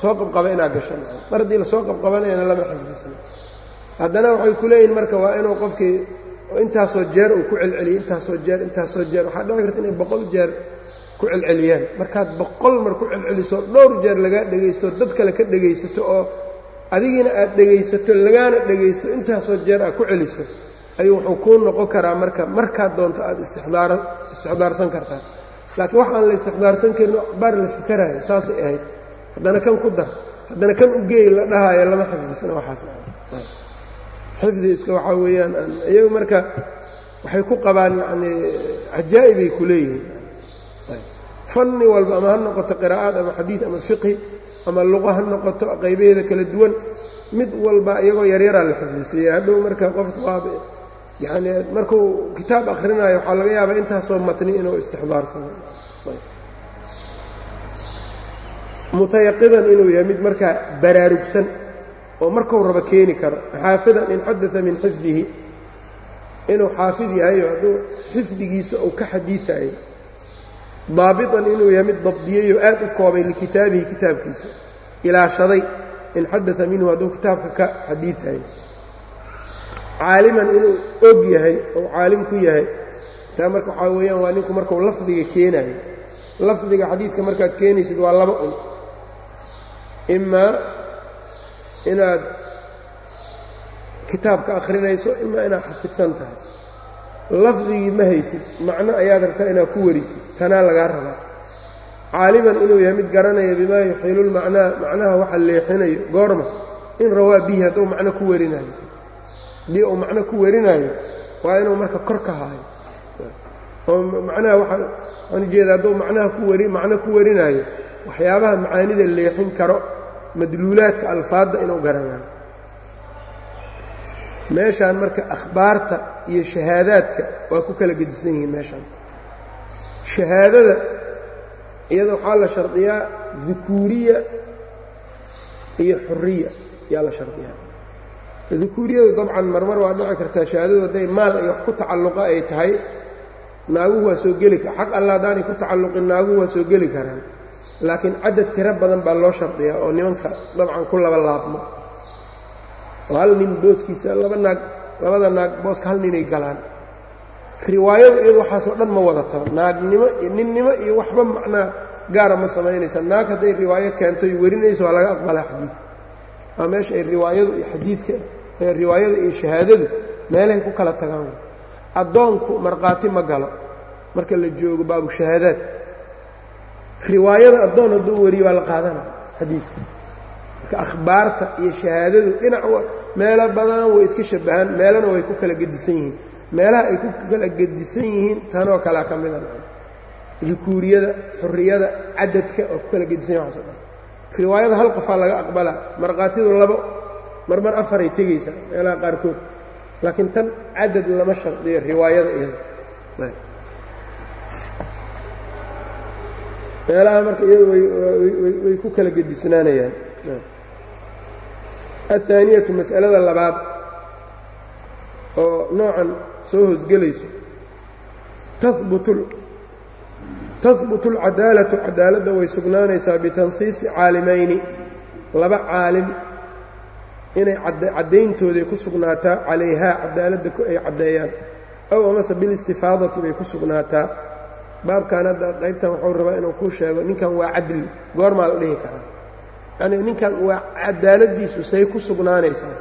soo qabqaba inaad gasho. Mar haddii la soo qabqabanayana lama xifdisna haddana waxay ku leeyihiin marka waa inuu qofkii intaasoo jeer uu ku celceliyo intaasoo jeer intaasoo jeer. Waxaa dhici karta inay boqol jeer ku celceliyaan. Markaad boqol mar ku celceliso dhowr jeer lagaa dhegaysto dad kale ka dhegaysato oo adigiina aad dhegaysato lagaana dhegaysto intaasoo jeer aad ku celiso ayuu wuxuu kuu noqon karaa marka markaad doonto aad istixdaarsan kartaa. Laakiin waxaan la istixdaarsan karin baar la fikarayo saasay ahayd. Haddana kan ku dar haddana kan u geey la dhahaayo lama xifdisna waxaas xifdi iska waxaa weeyaan iyagu marka waxay ku qabaan yacnii cajaa'ibay ku leeyihiin. Fanni walba ama ha noqoto qiraa'aad ama xadiid ama fiqhi ama luqa ha noqoto qaybaheeda kala duwan mid walba iyagoo yaryaraa la xifdisiiya hadhow marka qofku waaba yacni markuu kitaab akhrinayo waxaa laga yaabaa intaasoo matni inuu istixdaarsano mutayaqidan inuu yahay mid markaa baraarugsan oo markuu rabo keeni karo. Xaafidan in xadaa min xifdihi inuu xaafid yahayo hadduu xifdigiisa uu ka xadiiayo daabitan inuu yahay mid dabdiyayoo aad u koobay likitaabihi kitaabkiisa. Ilaashaday in xadaa minhu hadduu kitaabka ka xadiiayo caaliman inuu og yahay ou caalim ku yahay taa marka waxaa weeyaan waa ninku markuu lafdiga keenayo. Lafdiga xadiidka markaad keenaysid waa laba un. Imaa inaad kitaabka akhrinayso imaa inaad xafidsan tahay lafdigii ma haysid macno ayaad rabtaa inaad ku warisid tanaa lagaa rabaa. Caaliman inuu yahay mid garanaya bimaa yuxiilulmacnaa macnaha waxa leexinayo goorma in rawaa bihi hadduu macno ku warinayo. Haddii uu macno ku warinayo waa inuu marka kor ka haayo. Oo macnaha waxa waan ujeeda hadduu macnaha ku wari macno ku warinaayo waxyaabaha macaanida leexin karo madluulaadka alfaadda inuu garanayo meeshaan marka akhbaarta iyo shahaadaadka waa ku kala gedisan yihiin meeshaan. Shahaadada iyada waxaa la shardiyaa dukuuriya iyo xuriya yaa la shardiyaa. Dukuuriyadu dabcan marmar waa dhici kartaa shahaadadu hadday maal ay wax ku tacalluqa ay tahay naaguhu waa soo geli xaq alla haddaanay ku tacalluqin naaguhu waa soo geli karaan. Laakiin cadad tiro badan baa loo shardiyaa oo nimanka dabcan ku laba laabmo oo hal nin booskiisa laba naag labada naag booska hal ninay galaan. Riwaayadu iyadu waxaasoo dhan ma wadataba naagnimo ninnimo iyo waxba macnaa gaara ma samaynaysa. Naag hadday riwaayo keento y warinayso waa laga aqbalaa xadiidka. Waa meesha ay riwaayadu iyo xadiidka riwaayada iyo shahaadadu meelahay ku kala tagaan. Addoonku markhaati ma galo. Marka la joogo baabu shahaadaad. Riwaayada addoon hadduu wariyo waa la qaadanaya xadiidka marka akhbaarta iyo shahaadadu dhinac meelo badan way iska shabbahaan meelana way ku kala gedisan yihiin. Meelaha ay ku kala gedisan yihiin tanoo kalea ka mida dukuuriyada xurriyada cadadka oo ku kala gedisan yihiin dhan. Riwaayada hal qofaa laga aqbalaa markhaatidu labo marmar afaray tegaysaa meelaha qaarkood. Laakiin tan cadad lama shardiyo riwaayada iyada meelaha marka iyadu way ku kala gedisnaanayaan aلثaaniyatu mas'alada labaad oo noocan soo hoosgelayso tahbutu اlcadaalatu cadaaladda way sugnaanaysaa bitansiisi caalimayni laba caalim inay caddayntooday ku sugnaataa calayhaa cadaaladda ay caddeeyaan ow amase bilistifaadati bay ku sugnaataa baabkan hadda qaybtan waxuu rabaa inuu kuu sheego ninkan waa cadli goormaa la dhihi karaa yacnii ninkan waa cadaaladdiisu say ku sugnaanaysaa.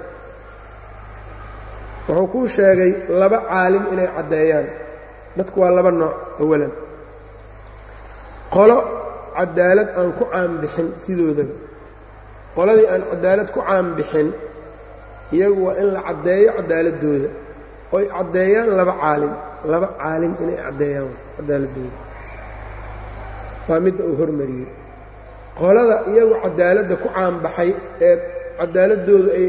Wuxuu kuu sheegay laba caalim inay caddeeyaan. Dadku waa laba nooc awalan. Qolo cadaalad aan ku caanbixin sidoodaba. Qoladii aan cadaalad ku caanbixin iyagu waa in la caddeeyo cadaaladooda oy caddeeyaan laba caalim laba caalim inay caddeeyaan cadaaladooda waa midda uu hormariyey qolada iyagu cadaaladda ku caanbaxay ee cadaaladoodu ay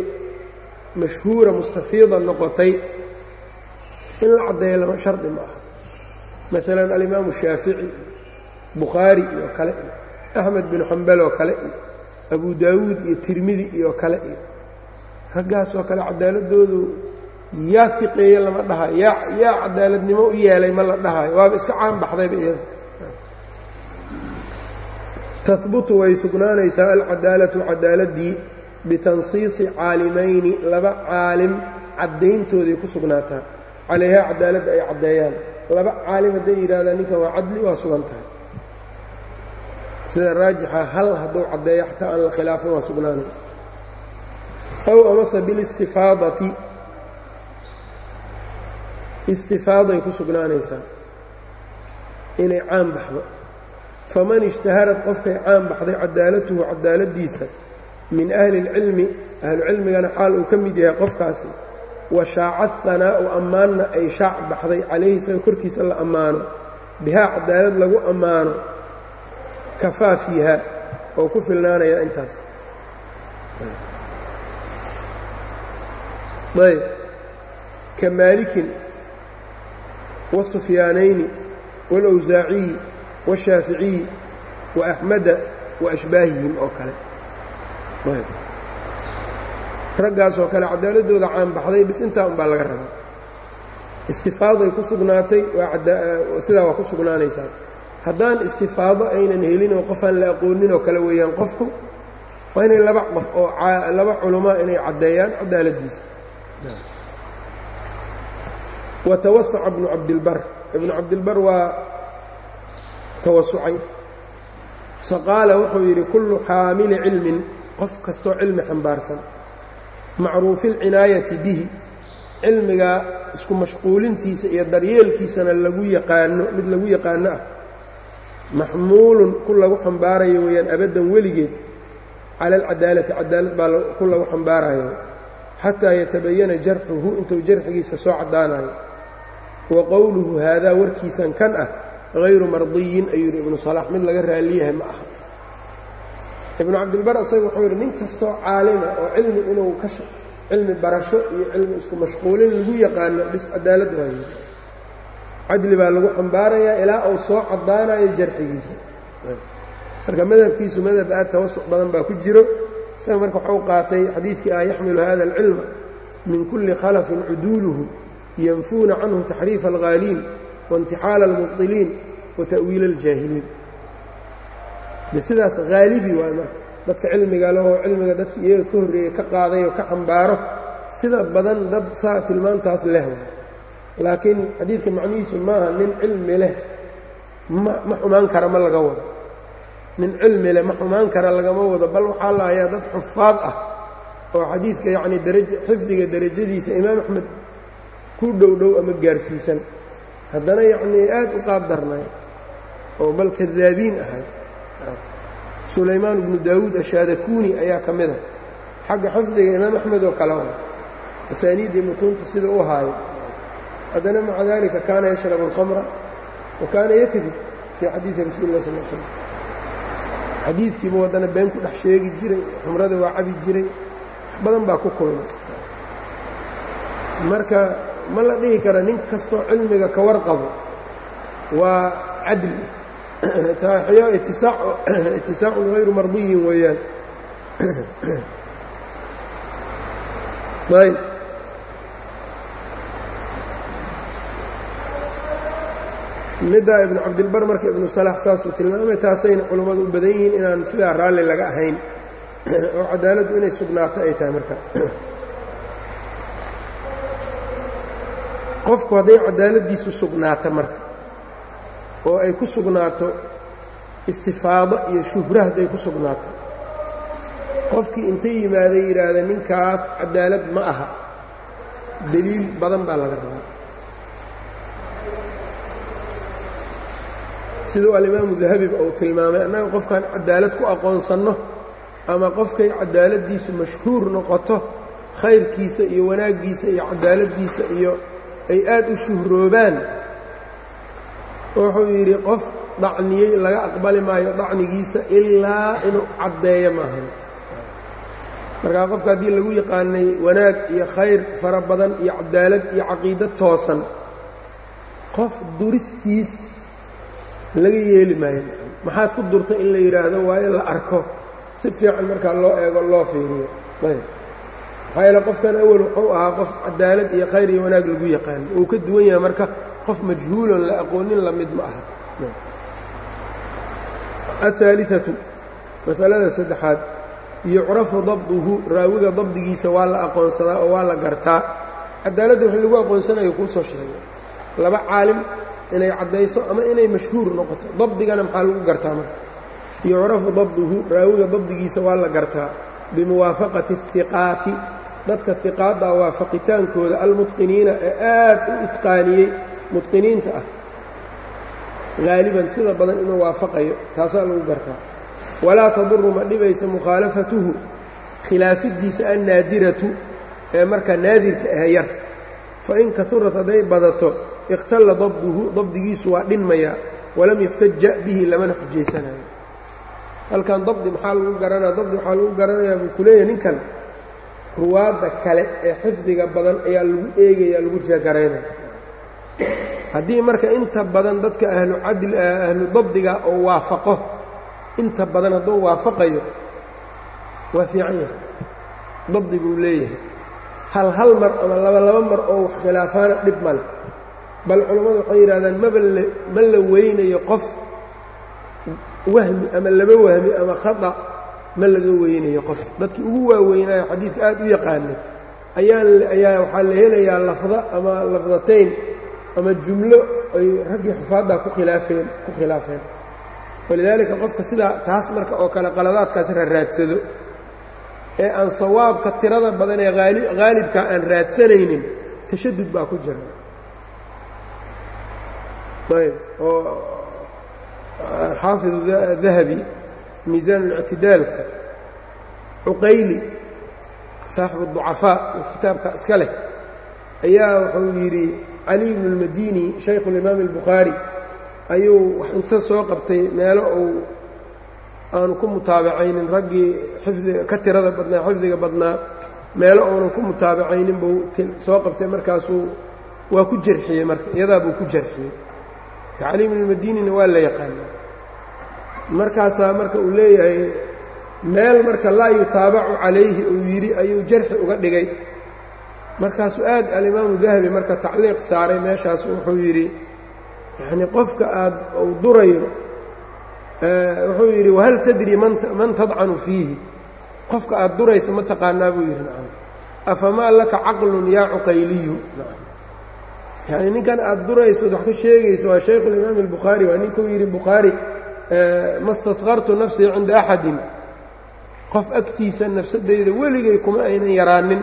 mashhuura mustafiida noqotay in la caddeeyo lama shardi ma aha. Maalan alimaamu shaafici bukhaari iyo kale iyo axmed binu xambal oo kale iyo abu daawuud iyo tirmidi iyo kale. Iyo raggaasoo kale cadaaladoodu yaa fiqeeye lama dhahayo yaa yaa cadaaladnimo u yeelay ma la dhahayo waaba iska caan baxdayba iyada tahbutu way sugnaanaysaa alcadaalatu cadaaladdii bitansiisi caalimayni laba caalim caddayntooday ku sugnaataa. Calayhaa cadaaladda ay caddeeyaan. Laba caalim hadday yidhahdaan ninkan waa cadli waa sugan tahay. Sida raajixa hal hadduu caddeeyo xataa aan la khilaafin waa sugnaanay ow amase bilistifaadati. Istifaaday ku sugnaanaysaa inay caan baxdo faman ishtaharad qofkay caan baxday cadaalatuhu cadaaladdiisa min ahli اlcilmi ahlucilmigana xaal uu ka mid yahay qofkaasi wa shaaca hanaa'u ammaanna ay shaac baxday calayhi isaga korkiisa la ammaano bihaa cadaalad lagu ammaano kafaa fiiha oo ku filnaanaya intaas. Ayb. Ka maalikin wasufyaanayni wاlawsaaciyi wاshaaficiyi waaxmada waashbaahihim oo kale raggaasoo kale cadaaladooda caanbaxday bis intaa un baa laga rabaa istifaaday ku sugnaatay sidaa waa ku sugnaanaysaa haddaan istifaado aynan helin oo qofaan la aqoonin oo kale weeyaan qofku waa inay laba qof oo laba culamaa inay caddeeyaan cadaaladdiisa watawasaca ibnu cabdilbar ibnu cabdilbar waa tawasucay faqaala wuxuu yidhi kullu xaamili cilmin qof kastoo cilmi xambaarsan macruufi alcinaayati bihi cilmigaa isku mashquulintiisa iyo daryeelkiisana lagu yaqaano mid lagu yaqaano ah maxmuulun ku lagu xambaarayo weeyaan abaddan weligeed cala alcadaalati cadaalad baa ku lagu xambaarayo xataa yatabayana jarxuhu intuu jarxigiisa soo caddaanayo wa qowluhu haadaa warkiisan kan ah hayru mardiyin ayuu yidhi ibnu salaax mid laga raaliyahay ma aha ibnu cabdilbar isaga wuxuu yidhi nin kastoo caalima oo cilmi inuu ka cilmi barasho iyo cilmi isku mashquulin lagu yaqaano bis cadaalad waayo cadli baa lagu xambaarayaa ilaa uu soo caddaanayo jarxigiisa marka madhabkiisu madhab aad tawasuc badan baa ku jiro isaga marka waxuu qaatay xadiidkii ah yaxmilu hada alcilma min kulli khalafin cuduuluhu yanfuuna canhu taxriifa alghaaliin waاntixaala almubطiliin wa ta'wiila aljaahiliin sidaas haalibi waay marka dadka cilmiga lehoo cilmiga dadka iyaga ka horreeyey ka qaaday oo ka xambaaro sida badan dad saa tilmaantaas leh laakiin xadiidka macnihiisu maaha nin cilmi leh ma ma xumaan kara ma laga wado nin cilmi leh ma xumaan kara lagama wado bal waxaa la hayaa dad xufaad ah oo xadiidka yacnii daraja xifdiga derajadiisa imaam axmed ku dhow dhow ama gaarsiisan haddana yacnii aad u qaab darnay oo bal kadaabiin ahay. Sulaymaan bnu daawuud ashaadakuuni ayaa ka mid a. Xagga xifdiga imaam axmed oo kale wa asaaniiddii mutuunta sida u haayo haddana maca dalika kaana yashrabu alkhamra wa kaana yakdib fii xadiidi rasuuli lah sal slam xadiidkiibu haddana been ku dhex sheegi jiray xumrada waa cabi jiray wax badan baa ku kulmay. Marka ma la dhihi kara nin kastoo cilmiga ka warqabo waa cadli itisaacun hayru mardiyin weeyaan. Ayb middaa ibnu cabdilbar marka ibnu salax saasuu tilmaamay taasayna culummadu u badan yihiin inaan sidaa raalli laga ahayn. Oo cadaaladdu inay sugnaato ay tahay marka qofku hadday cadaaladdiisu sugnaato marka oo ay ku sugnaato istifaado iyo shuhra hadday ku sugnaato qofkii inta yimaada yidhaahda ninkaas cadaalad ma aha deliil badan baa laga rabaa. Siduu alimaamu dahabiba uu tilmaamay annaga qofkaan cadaalad ku aqoonsanno ama qofkay cadaaladdiisu mashhuur noqoto khayrkiisa iyo wanaaggiisa iyo cadaaladdiisa iyo ay aad u shuhroobaan. Wuxuu yidhi qof dacniyey laga aqbali maayo dacnigiisa ilaa inuu caddeeyo maahan markaa qofka haddii lagu yaqaanay wanaag iyo khayr fara badan iyo cadaalad iyo caqiido toosan qof duristiis laga yeeli maayo. Maxaad ku durta in la yidhaahdo waa in la arko. Si fiican markaa loo eego loo fiiriyo maxaa yeele qofkan awel wuxuu ahaa qof cadaalad iyo khayr iyo wanaag lagu yaqaano uu ka duwan yahay marka qof majhuulon la aqoonin la mid ma aha. Ahaaliatu masalada saddexaad yucrafu dabduhu raawiga dabdigiisa waa la aqoonsadaa oo waa la gartaa. Cadaaladda wixii lagu aqoonsanayo kuu soo sheegay. Laba caalim inay caddayso ama inay mashhuur noqoto. Dabdigana maxaa lagu gartaa marka? Yucrafu dabduhu raawiga dabdigiisa waa la gartaa. Bimuwaafaqati اhiqaati dadka hiqaadda waafaqitaankooda almutqiniina ee aad u itqaaniyey mutqiniinta ah. Haaliban sida badan inuu waafaqayo taasaa lagu gartaa. Walaa taduru ma dhibaysa mukhaalafatuhu khilaafidiisa annaadiratu ee markaa naadirka ah yar. Fain kaurat hadday badato ikhtalla dabduhu dabdigiisu waa dhinmayaa walam yuxtaja bihi lamana xujaysanayo halkan dabdi maxaa lagu garanaya dabdi waxaa lagu garanayaa buu ku leeyahay ninkan ruwaadda kale ee xifdiga badan ayaa lagu eegaya lagu jeegaraynaya haddii marka inta badan dadka ahlu cadl ahlu dabdiga oo waafaqo inta badan hadduu waafaqayo waa fiican yahay. Dabdi buu leeyahay. Hal hal mar ama laba laba mar oo wax khilaafaana dhib ma leh. Bal culammadu waxay yidhahdaan maba ma la weynayo qof wahmi ama laba wahmi ama khata ma laga weynayo qof. Dadkii ugu waaweynaayo xadiidka aad u yaqaanay ayaa waxaa la helayaa lafda ama lafdatayn ama jumlo ay raggii xufaaddaa ku khilaafeen ku khilaafeen. Walidaalika qofka sidaa taas marka oo kale qaladaadkaas raraadsado ee aan sawaabka tirada badan ee haalibka aan raadsanaynin tashadud baa ku jira. Ayb oo xaafidu dahabi miisaan اlictidaalka cuqayli saaxibu ducafaa kitaabka iska leh ayaa wuxuu yidhi cali bnu اlmadini shaykhu اlimaam اlbukhaari ayuu wax inta soo qabtay meelo uu aanu ku mutaabacaynin raggii xifdiga ka tirada badnaa xifdiga badnaa meelo uunan ku mutaabacaynin buu soo qabtay markaasuu waa ku jarxiyey marka iyadaa buu ku jarxiyey cali bnu اlmadinina waa la yaqaana markaasaa marka uu leeyahay meel marka laa yutaabacu calayhi uu yidhi ayuu jarxi uga dhigay. Markaasuu aad alimaamu dahabi marka tacliiq saaray meeshaas wuxuu yidhi yacnii qofka aad uu durayo wuxuu yidhi wahal tadri man tadcanu fiihi? Qofka aad duraysa ma taqaanaa buu yidhi nacam afamaa laka caqlun yaa cuqayliyu? Nacam. Yacnii ninkan aad duraysood wax ka sheegayso waa shaykhu limaam albukhaari waa ninkuu yidhi bukhaari ma staskartu nafsii cinda axadin. Qof agtiisa nafsadayda weligay kuma aynan yaraanin.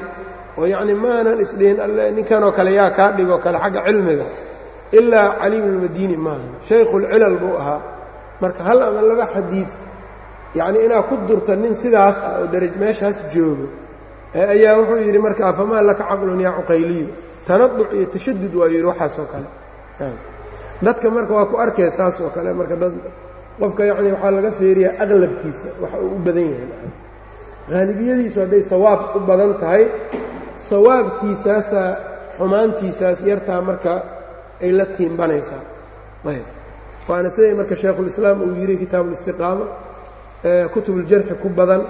Oo yacni maanan isdhihin alle ninkanoo kale yaa kaa dhigoo kale xagga cilmiga. Ilaa cali bn اlmadiini maaha shaykhuulcilal buu ahaa. Marka hal ama laba xadiid yacnii inaad ku durto nin sidaas ah oo daraj meeshaas joogo ayaa wuxuu yidhi marka afamaa laka caqlun yaa cuqayliyu? Tanaduc iyo tashadud waa yidhi waxaas oo kale. Dadka marka waa ku arkay oo kale marka dad qofka yacni waxaa laga feeriyaa aqlabkiisa waxa uu u badan yahay haalibiyadiisu hadday sawaab u badan tahay sawaabkiisaasaa xumaantiisaas yartaa marka ay la tiimbanaysaa. Ayb. Waana siday marka shaykhulislaam uu yidhi kitaabulistiqaama kutubuljarxi ku badan.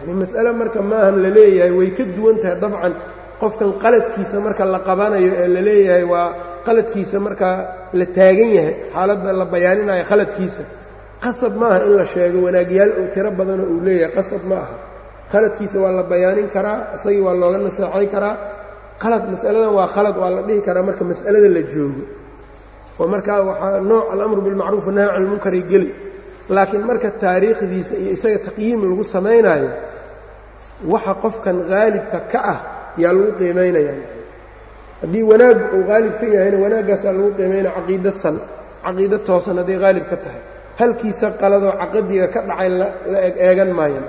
Yani mas'ale marka maahan la leeyahay way ka duwan tahay dabcan. Qofkan qaladkiisa marka la qabanayo ee la leeyahay waa qaladkiisa marka la taagan yahay xaaladda la bayaaninayo qaladkiisa qasab maaha in la sheego wanaagyaal uu tiro badanoo uu leeyahay qasab ma aha qaladkiisa waa la bayaanin karaa isagii waa looga naseexay karaa. Qalad mas'aladan waa qalad waa la dhihi karaa marka mas'alada la joogo. Oo markaa waxaa nooc alamru bilmacruuf wanahy can ilmunkari geli. Laakiin marka taariikhdiisa iyo isaga taqyiim lagu samaynaayo waxa qofkan haalibka ka ah yaa lagu qiimaynaya haddii wanaag uu haalib ka yahayna wanaaggaasaa lagu qiimaynaya caqiida san caqiida toosan hadday haalib ka tahay halkiisa qaladoo caqadiga ka dhacay la eegan maayo.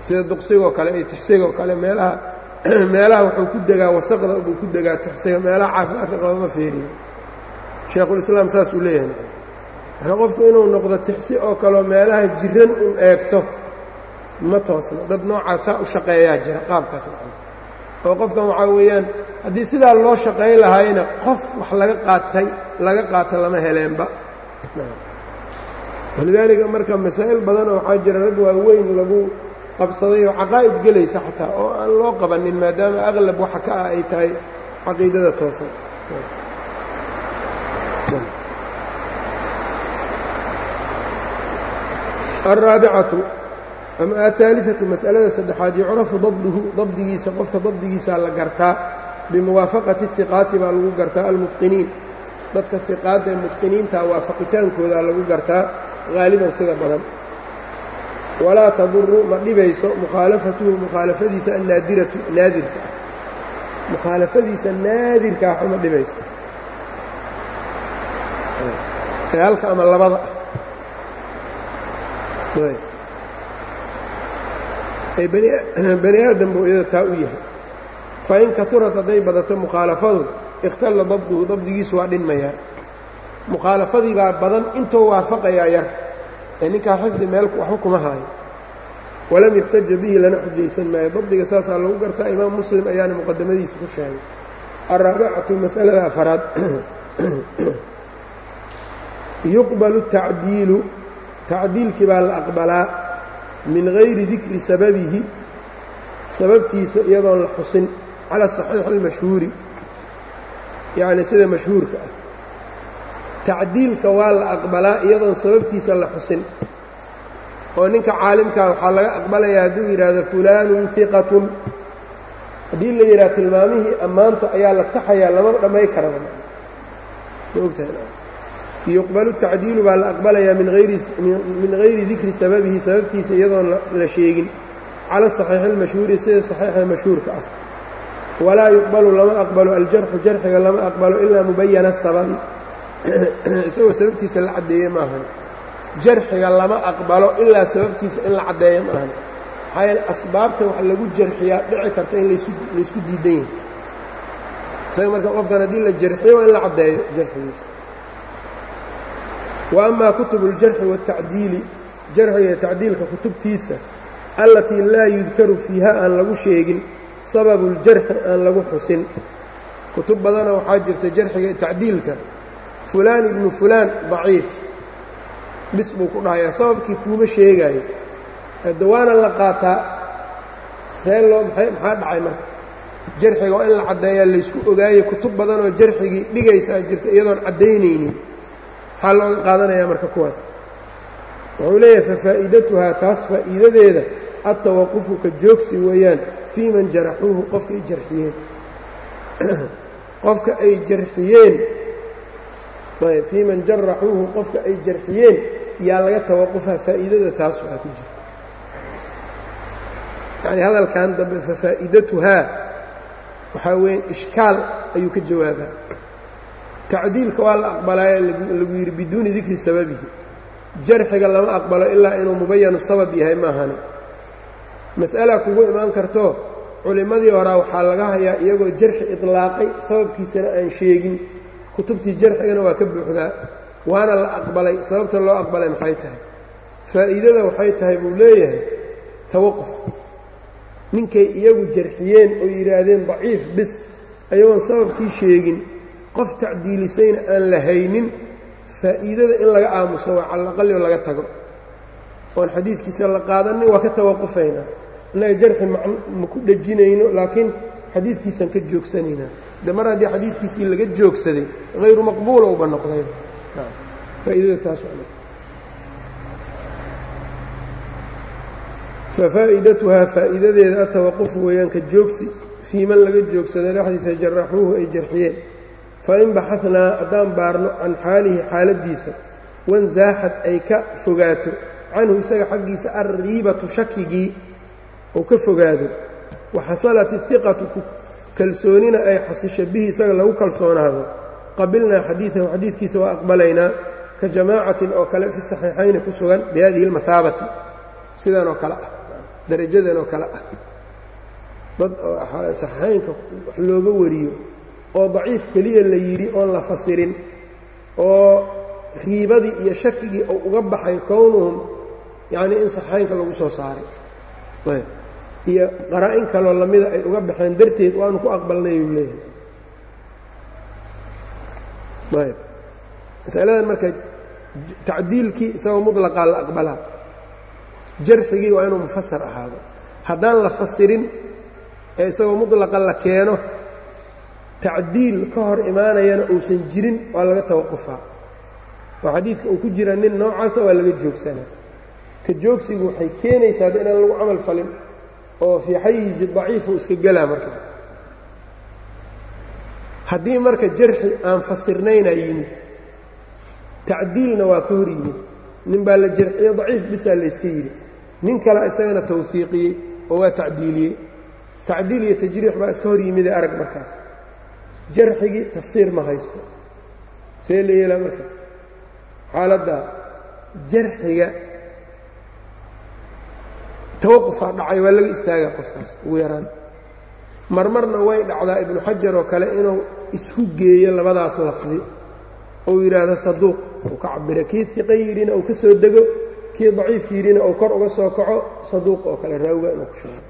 Sida duqsigoo kale iyo tixsigoo kale meelaha meelaha wuxuu ku degaa wasaqda buu ku degaa tixsiga meelaha caafimaadka qabama feeriyo shaekhulislaam saas uu leeyahay. Marka qofku inuu noqdo tixsi oo kaleo meelaha jiran un eegto ma toosna. Dad noocaasaa u shaqeeyaa jira qaabkaas oo qofkan waxaa weeyaan haddii sidaa loo shaqay lahaayna qof wax laga qaatay laga qaato lama heleenba walidaalika marka masaa'il badan oo waxaa jira rag waaweyn lagu qabsaday oo caqaa'id gelaysa xataa oo aan loo qabanin maadaama aqlab waxa ka ah ay tahay caqiidada toosan. Alraabicatu ama ahaaliatu mas'alada saddexaad yucrafu dabduhu dabdigiisa qofka dabdigiisaa la gartaa bimuwaafaqati iqaati baa lagu gartaa almutqiniin. Dadka iqaadda ee mutqiniinta waafaqitaankoodaa lagu gartaa haaliban sida badan walaa taduru ma dhibayso mukhaalafatuhu mukhaalafadiisa annaadiratu naadirka ah mukhaalafadiisa naadirka ah uma dhibayso ee halka ama labada ah ay bani aadam buu iyada taa u yahay fain kaurad hadday badato mukhaalafadu ikhtalla dabduhu dabdigiisu waa dhinmayaa mukhaalafadii baa badan intuu waafaqayaa yar ee ninkaa xifdi meel waxba kuma haayo walam yuxtaja bihi lana xujaysan maayo. Dabdiga saasaa lagu gartaa imaam muslim ayaana muqadamadiisa ku sheegay. Alraabicatu masalada afaraad. Yuqbalu tacdiilu tacdiilkii baa la aqbalaa min gayri dikri sababihi sababtiisa iyadoon la xusin cala saxiix almashhuuri yacni sida mashhuurka ah tacdiilka waa la aqbalaa iyadoon sababtiisa la xusin. oo ninka caalimkaa waxaa laga aqbalayaa hadduu yidhaahdo fulaanun hiqatun haddii la yidhaha tilmaamihii ammaanta ayaa la taxayaa lamaba dhammay karaba. Ma ogtahay? Yuqbalu tacdiilu baa la aqbalayaa min hayri dikri sababihi sababtiisa iyadoon la sheegin. Cala saxiixi almashhuuri sida saxiixa mashhuurka ah. Walaa yuqbalu lama aqbalo aljarxu jarxiga lama aqbalo ilaa mubayana sababi isagoo sababtiisa la caddeeye maahan jarxiga lama aqbalo ilaa sababtiisa in la caddeeyo maahan maxaa yeele asbaabta wax lagu jarxiyaa dhici karta in laysku diidan yahay isaga marka qofkan haddii la jarxiyo waa in la caddeeyo jarxigiisa wa amaa kutubu اljarxi waاtacdiili jarxiga iyo tacdiilka kutubtiisa allatii laa yudkaru fiiha aan lagu sheegin sababu اljarxi aan lagu xusin kutub badana waxaa jirta jarxiga tacdiilka fulaan ibnu fulaan daciif. Bis buu ku dhahayaa sababkii kuuma sheegaayo. Hadda waana la qaataa see loo maxaa dhacay marka? Jarxiga waa in la caddeeyaa laysku ogaayo kutub badanoo jarxigii dhigaysaa jirta iyadoon caddaynaynin maxaa looga qaadanayaa marka kuwaas. Wuxuu leeyahay fafaa'idatuhaa taas faa'iidadeeda adtawaqufu ka joogsi weeyaan fii man jaraxuuhu qofka ay jarxiyeen. Qofka ay jarxiyeen fii man jaraxuuhu qofka ay jarxiyeen yaa laga tawaqufaa faa'iidada taas waxaa ku jirta yacni hadalkan dambe fafaa'idatuhaa waxaa weeye ishkaal ayuu ka jawaabaa. Tacdiilka waa la aqbalaayo lagu yidhi biduuni dikri sababihi. Jarxiga lama aqbalo ilaa inuu mubayanu sabab yahay maahane mas'ala kugu imaan karto culimmadii horaa waxaa laga hayaa iyagoo jarxi idlaaqay sababkiisana aan sheegin kutubtii jarxigana waa ka buuxdaa waana la aqbalay. Sababta loo aqbalay maxay tahay? Faa'iidada waxay tahay buu leeyahay tawaquf. Ninkay iyagu jarxiyeen oo yidhaahdeen daciif bis ayagoon sababkii sheegin qof tacdiilisayna aan la haynin faa'iidada in laga aamuso waa calaqali oo laga tago. Oon xadiidkiisa la qaadanin waa ka tawaqufaynaa innaga jarxi ma ku dhejinayno laakiin xadiidkiisaan ka joogsanaynaa de mar haddii xadiidkiisii laga joogsaday hayru maqbuula uba noqday. Fafaa'idatuhaa faa'iidadeeda atawaqufu weeyaan joogsi fii man laga joogsaday dhexdiisa jaraxuuhu ay jarxiyeen. Fain baxadnaa haddaan baarno can xaalihi xaaladdiisa wansaaxad ay ka fogaato canhu isaga xaggiisa alriibatu shakigii uu ka fogaado waxasalat ihiqatu kalsoonina ay xasisho bihi isaga lagu kalsoonaado. Qabilnaa xadiidahu xadiidkiisa waa aqbalaynaa ka jamaacatin oo kale fi saxiixayni ku sugan bihadihi اlmathaabati sidan oo kale ah darajadan oo kale ah. Dad saxiixaynka wax looga wariyo oo daciif keliya la yidhi oon la fasirin oo riibadii iyo shakigii uu uga baxay kownuhum yacnii in saxiixaynka lagu soo saaray iyo qaraa-in kaloo lamida ay uga baxeen darteed waanu ku aqbalnay uu leeyahay. Masaladan marka tacdiilkii isagoo muطlaqaa la aqbalaa jarxigii waa inuu mufasar ahaado. Haddaan la fasirin ee isagoo muطlaqa la keeno tacdiil ka hor imaanayana uusan jirin waa laga tawaqufaa. Oo xadiidka uu ku jira nin noocaasa waa laga joogsanaa ka joogsigu waxay keenaysaa hadda inaan lagu camal falin oo fii xayizi daciifu iska gelaa marka. Haddii marka jarxi aan fasirnaynaa yimid tacdiilna waa ka hor yimid. Nin baa la jarxiyo daciif bisaa layska yidhi. Nin kale isagana tawfiiqiyey oo waa tacdiiliyey. Tacdiil iyo tajriix baa iska hor yimidee arag markaas. Jarxigii tafsiir ma haysto. See la yeelaa marka. Xaaladdaa jarxiga tawaqufaa dhacay waa laga istaagaa qofkaas ugu yaraan. Marmarna way dhacdaa ibnu xajar oo kale inuu isku geeyo labadaas lafdi. Ou yidhaahdo saduuq uu ka cabira kii iqa yidhina uu ka soo dego kii daciif yidhina uu kor uga soo kaco saduuq oo kale raawga inuu ku sheego.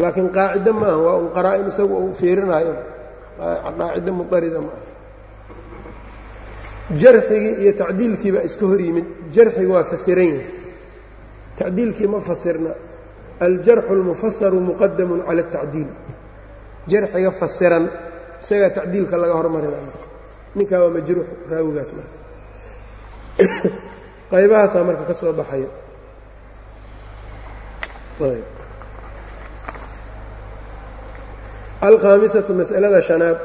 Laakiin qaacido ma aha waa un qaraa-in isagu uu fiirinaayo qaacido mudarida ma aha. Jarxigii iyo tacdiilkii baa iska hor yimid. Jarxiga waa fasiran yahay tacdiilkii ma fasirna. Aljarxu اlmufasaru muqadamun cala اtacdiil jarxiga fasiran isagaa tacdiilka laga hormarinaya ninkaa waa majruux raawigaas marka qaybahaasaa marka ka soo baxaya alkhaamisatu masalada shanaad.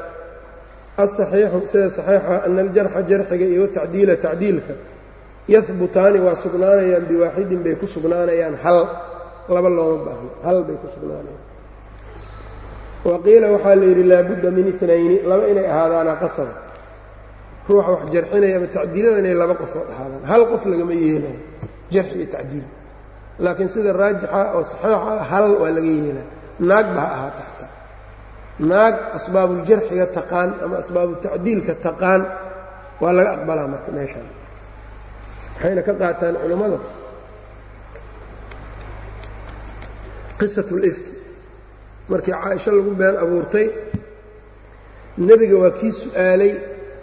Asaxiixu sida saxiixa ana aljarxa jarxiga iyo tacdiila tacdiilka yahbutaani waa sugnaanayaan biwaaxidin bay ku sugnaanayaan hal laba looma baahno hal bay ku sugnaanayaan. Wa qiila waxaa la yidhi laabudda min inayni laba inay ahaadaana qasaba ruuxa wax jarxinaya ama tacdiilada inay laba qofood ahaadaan. Hal qof lagama yeelayo jarxi iyo tacdiil. Laakiin sida raajixa oo saxiixa hal waa laga yeelaa. Naagba ha ahaata naag asbaabuljarxiga taqaan ama asbaabutacdiilka taqaan waa laga aqbalaa marka meeshaan waxayna ka qaataan culammada qisat lifki markii caaisho lagu been abuurtay nebiga waa kii su'aalay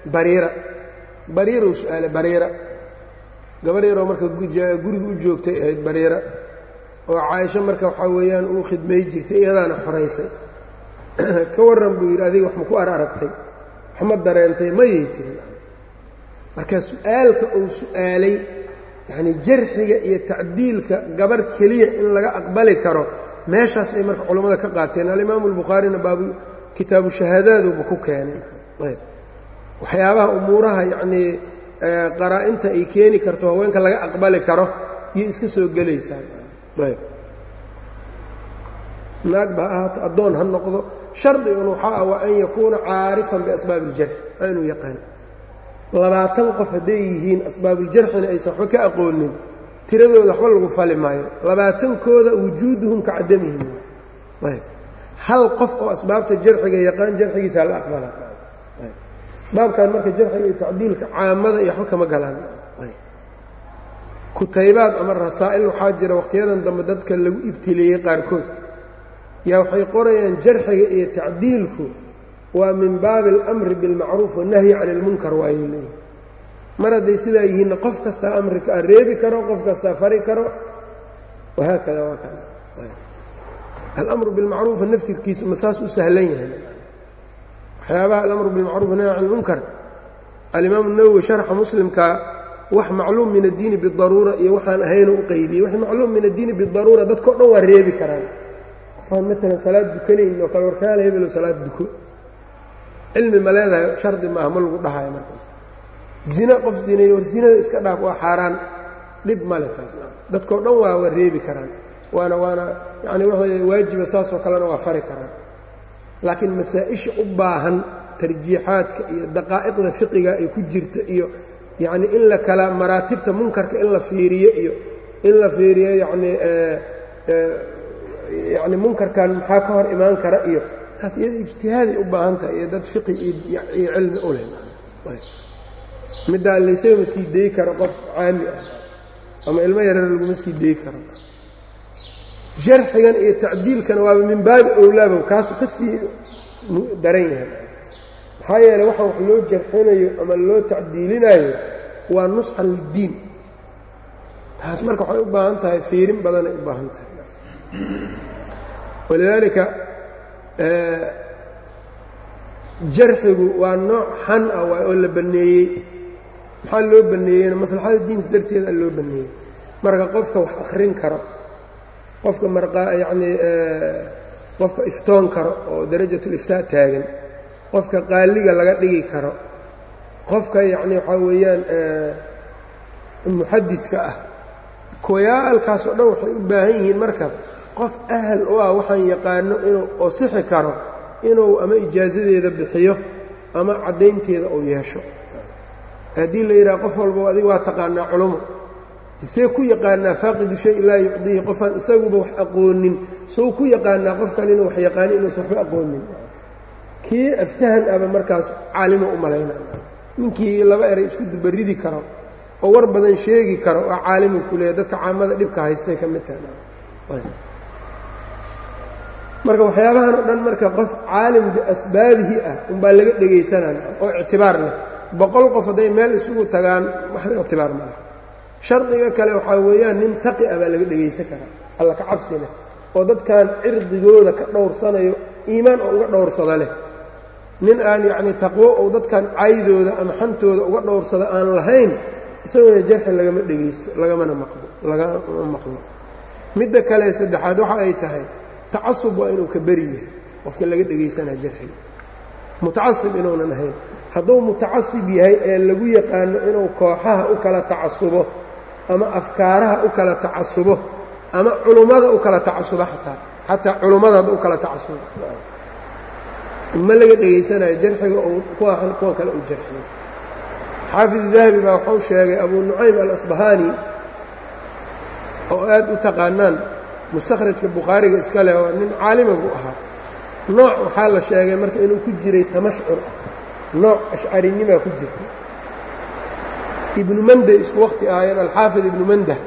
bariira. Bariiruu su'aalay bariira. Gabar yaroo marka guriga u joogtay ahayd bariira. Oo caaisho marka waxaa weeyaan uu khidmay jirtay iyadaana xoraysay ka warran buu yidhi adiga wax ma ku ar aragtay. Wax ma dareentay mayay jirin marka su'aalka uu su'aalay yacnii jarxiga iyo tacdiilka gabar keliya in laga aqbali karo meeshaas ay marka culammada ka qaateen. Alimaamu albukhaarina baabu kitaabu shahaadaaduba ku keenay. Ayb. Waxyaabaha umuuraha yacnii qaraa-inta ay keeni karto haweenka laga aqbali karo iyo iska soo gelaysaan ayb. Naag ba ahaato addoon ha noqdo. Shardigun waxaa ah waa an yakuuna caarifan biasbaabi iljarxi waa inuu yaqaan labaatan qof hadday yihiin asbaabuljarxina aysan waxba ka aqoonin tiradooda waxba lagu fali maayo. Labaatankooda wujuuduhum ka cadamihim ayb. Hal qof oo asbaabta jarxiga yaqaan jarxigiisaa la aqbala. Baabkan marka jarxiga iyo tacdiilka caamada iyo waxba kama galaan. Kutaybaad ama rasaa'il waxaa jira wakhtiyadan dambe dadka lagu ibtileeyey qaarkood. Yaa waxay qorayaan jarxiga iyo tacdiilku waa min baabi alamri bilmacruuf wannahyi cani ilmunkar waayuu leeyahy mar hadday sidaa yihiinna qof kastaa amrika reebi karo qof kastaa fari karo wahaakada waa kan alamru bilmacruufa naftirkiisu ma saas u sahlan yahay. Waxyaabaha alamru bilmacruuf wanahy can ilmunkar alimaamu nawowi sharxa muslimka wax macluum min addiini bidaruura iyo waxaan ahaynu u qaybiyey. Wax macluum min addiini bidaruura dadkao dhan waa reebi karaan. Qofaan maalan salaad dukanayn oo kale warkaala hebelo salaad duko cilmi ma leedahay shardi maaha ma lagu dhahayo markaas. Zina qof zinay war zinada iska dhaaf waa xaaraan. Dhib male taas dadkao dhan waa waa reebi karaan. Waana waana yacni waxa waajiba saasoo kalena waa fari karaan. Laakiin masaa-isha u baahan tarjiixaadka iyo daqaa'iqda fiqiga ay ku jirta iyo yacni in la kala maraatibta munkarka in la fiiriyo iyo in la fiiriyo yacnii yacni munkarkan maxaa ka hor imaan kara iyo taas iyada ijtihaaday u baahan tahay iyo dad fiqi iyo cilmi u leh. Middaa laysagama sii deyi karo qof caami ah ama ilmo yarar laguma sii deyi karo. Jarxigan iyo tacdiilkana waaba min baabi owlaabow kaasu ka sii daran yahay. Maxaa yeeley waxaan wax loo jarxinayo ama loo tacdiilinayo waa nusxan liddiin. Taas marka waxay u baahan tahay fiirin badanay u baahan tahay. Walidaalika jarxigu waa nooc xan ah oo la banneeyey maxaa loo banneeyeyna maslaxada diinta darteeda loo banneeyey marka qofka wax akhrin karo qofka marqaa yacnii qofka iftoon karo oo darajatuliftaa taagan qofka qaaliga laga dhigi karo qofka yacni waxaa weeyaan muxadidka ah kuwayaalkaas oo dhan waxay u baahan yihiin marka qof ahal u ah waxaan yaqaano inuu oo sixi karo inuu ama ijaasadeeda bixiyo ama caddaynteeda uu yeesho. Haddii la yidhaha qof walba adiga waa taqaanaa culumo. See ku yaqaanaa faaqidu shay laa yucdiihi qofaan isaguba wax aqoonin. Sou ku yaqaanaa qofkan inuu wax yaqaani inuusan waxba aqoonin. Kii aftahan aba markaas caalimo u malayna. Ninkii laba eray isku dubaridi karo oo war badan sheegi karo oo caalimu ku leeya dadka caamada dhibka haystay ka mid tahay marka waxyaabahan oo dhan marka qof caalim biasbaabihi ah unbaa laga dhegaysanaya oo ictibaar leh. Boqol qof hadday meel isugu tagaan waxba ictibaar ma laha. Shardiga kale waxaa weeyaan nin taqi ah baa laga dhegaysan karaa alla ka cabsi leh oo dadkan cirdigooda ka dhowrsanayo iimaan oo uga dhowrsada leh. Nin aan yacnii taqwo ou dadkan caydooda ama xantooda uga dhowrsada aan lahayn isaguna jarxi lagama dhegaysto lagamana maqdo lagama maqdo. Midda kale saddexaad waxa ay tahay tacasub waa inuu ka beri yahay. Qofka laga dhegaysanaa jarxiga mutacasib inuunan ahayn. Hadduu mutacasib yahay ee lagu yaqaano inuu kooxaha u kala tacasubo ama afkaaraha u kala tacasubo ama culummada u kala tacasubo xataa xataa culummada hadda u kala tacasubo. Ma laga dhegaysanayo jarxiga ou kuwan kuwan kale u jarxiyo. Xaafid dahabi baa waxuu sheegay abu nucaym alasbahaani oo aad u taqaanaan mustakhrajka bukhaariga iska leh oo nin caalima buu ahaa. Nooc waxaa la sheegay marka inuu ku jiray tamashcur. Nooc ashcarinimaa ku jirta. Ibnu mandah isku waqti ahaayeen alxaafid ibnu mandah.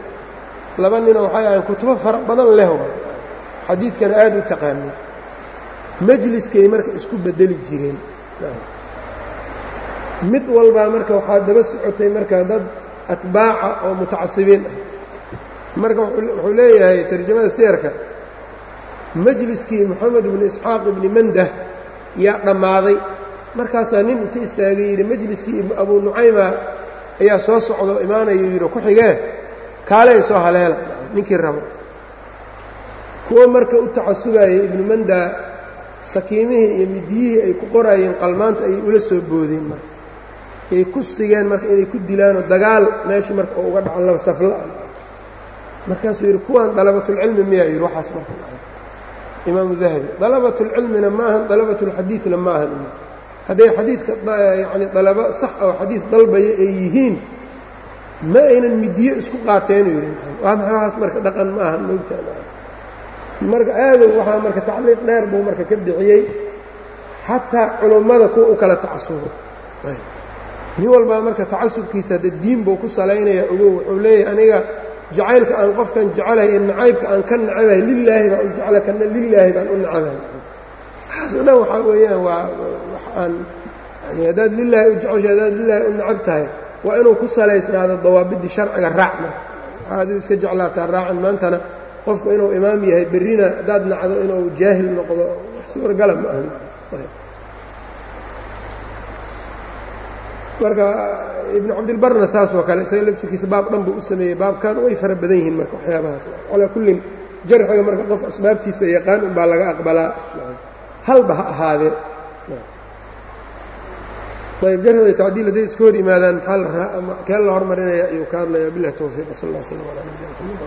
Laba ninoo waxay ahayn kutubo fara badan leh wa xadiidkana aad u taqaanay. Majliskay marka isku beddeli jireen. Mid walbaa marka waxaa daba socotay marka dad atbaaca oo mutacasibiin ah marka wuxuu leeyahay tarjamada siyarka majliskii moxamed ibnu isxaaq ibni mandah yaa dhammaaday. Markaasaa nin inta istaagay yidhi majliskii abuu nucayma ayaa soo socdo imaanayu yidhi ku xigee kaaley soo haleela. Ninkii rabo. Kuwo marka u tacasubayay ibnu mandaa sakiimihii iyo midiyihii ay ku qoraayeen qalmaanta ayay ula soo boodeen marka. Ay ku sigeen marka inay ku dilaanoo dagaal meeshii marka oo uga dhacan laba safla markaasuu yidhi kuwaan dalabatulcilmi miyaa? yidhi waxaas marka imaamu dahabi dalabatulcilmina ma ahan dalabatulxadiidna ma hadday xadiidka yacni dalabo sax oo xadiid dalbaya ay yihiin ma aynan midiyo isku qaateenu yidhi. Waa maxaas marka dhaqan ma ahan marka aadow waxaa marka tacliiq dheer buu marka ka bixiyey xataa culummada kuwa u kala tacasubo nin walbaa marka tacasubkiisa hadde diin buu ku salaynaya ogow wuxuu leeyahay aniga jacaylka aan qofkan jecelahay ee nacaybka aan ka nacabahay lilaahi baan u jecla kana lilaahi baan u nacabahay waxaas o dhan waxaa weeyaan waa wax aan yani haddaad lilaahi u jeceshay haddaad lilaahi u nacab tahay waa inuu ku salaysnaado dawaabiddii sharciga raac marka. Waxaad iska jeclaataa raacan maantana qofku inuu imaam yahay berrina haddaad nacdo inuu jaahil noqdo suuragala ma ahan marka ibnu cabdilbarna saas oo kale isaga laftirkiisa baab dhan buu u sameeyey. Baabkan way fara badan yihiin marka waxyaabahaas. Calaa kullin jarxiga marka qof asbaabtiisa yaqaan un baa laga aqbalaa. Halba ha ahaadee? Ayb jarxiga tacdiil hadday iska hor yimaadaan maxaa kee la hormarinaya ayuu ka hadlaya bilah towfiiq sal اllah slm ala nabina mxamed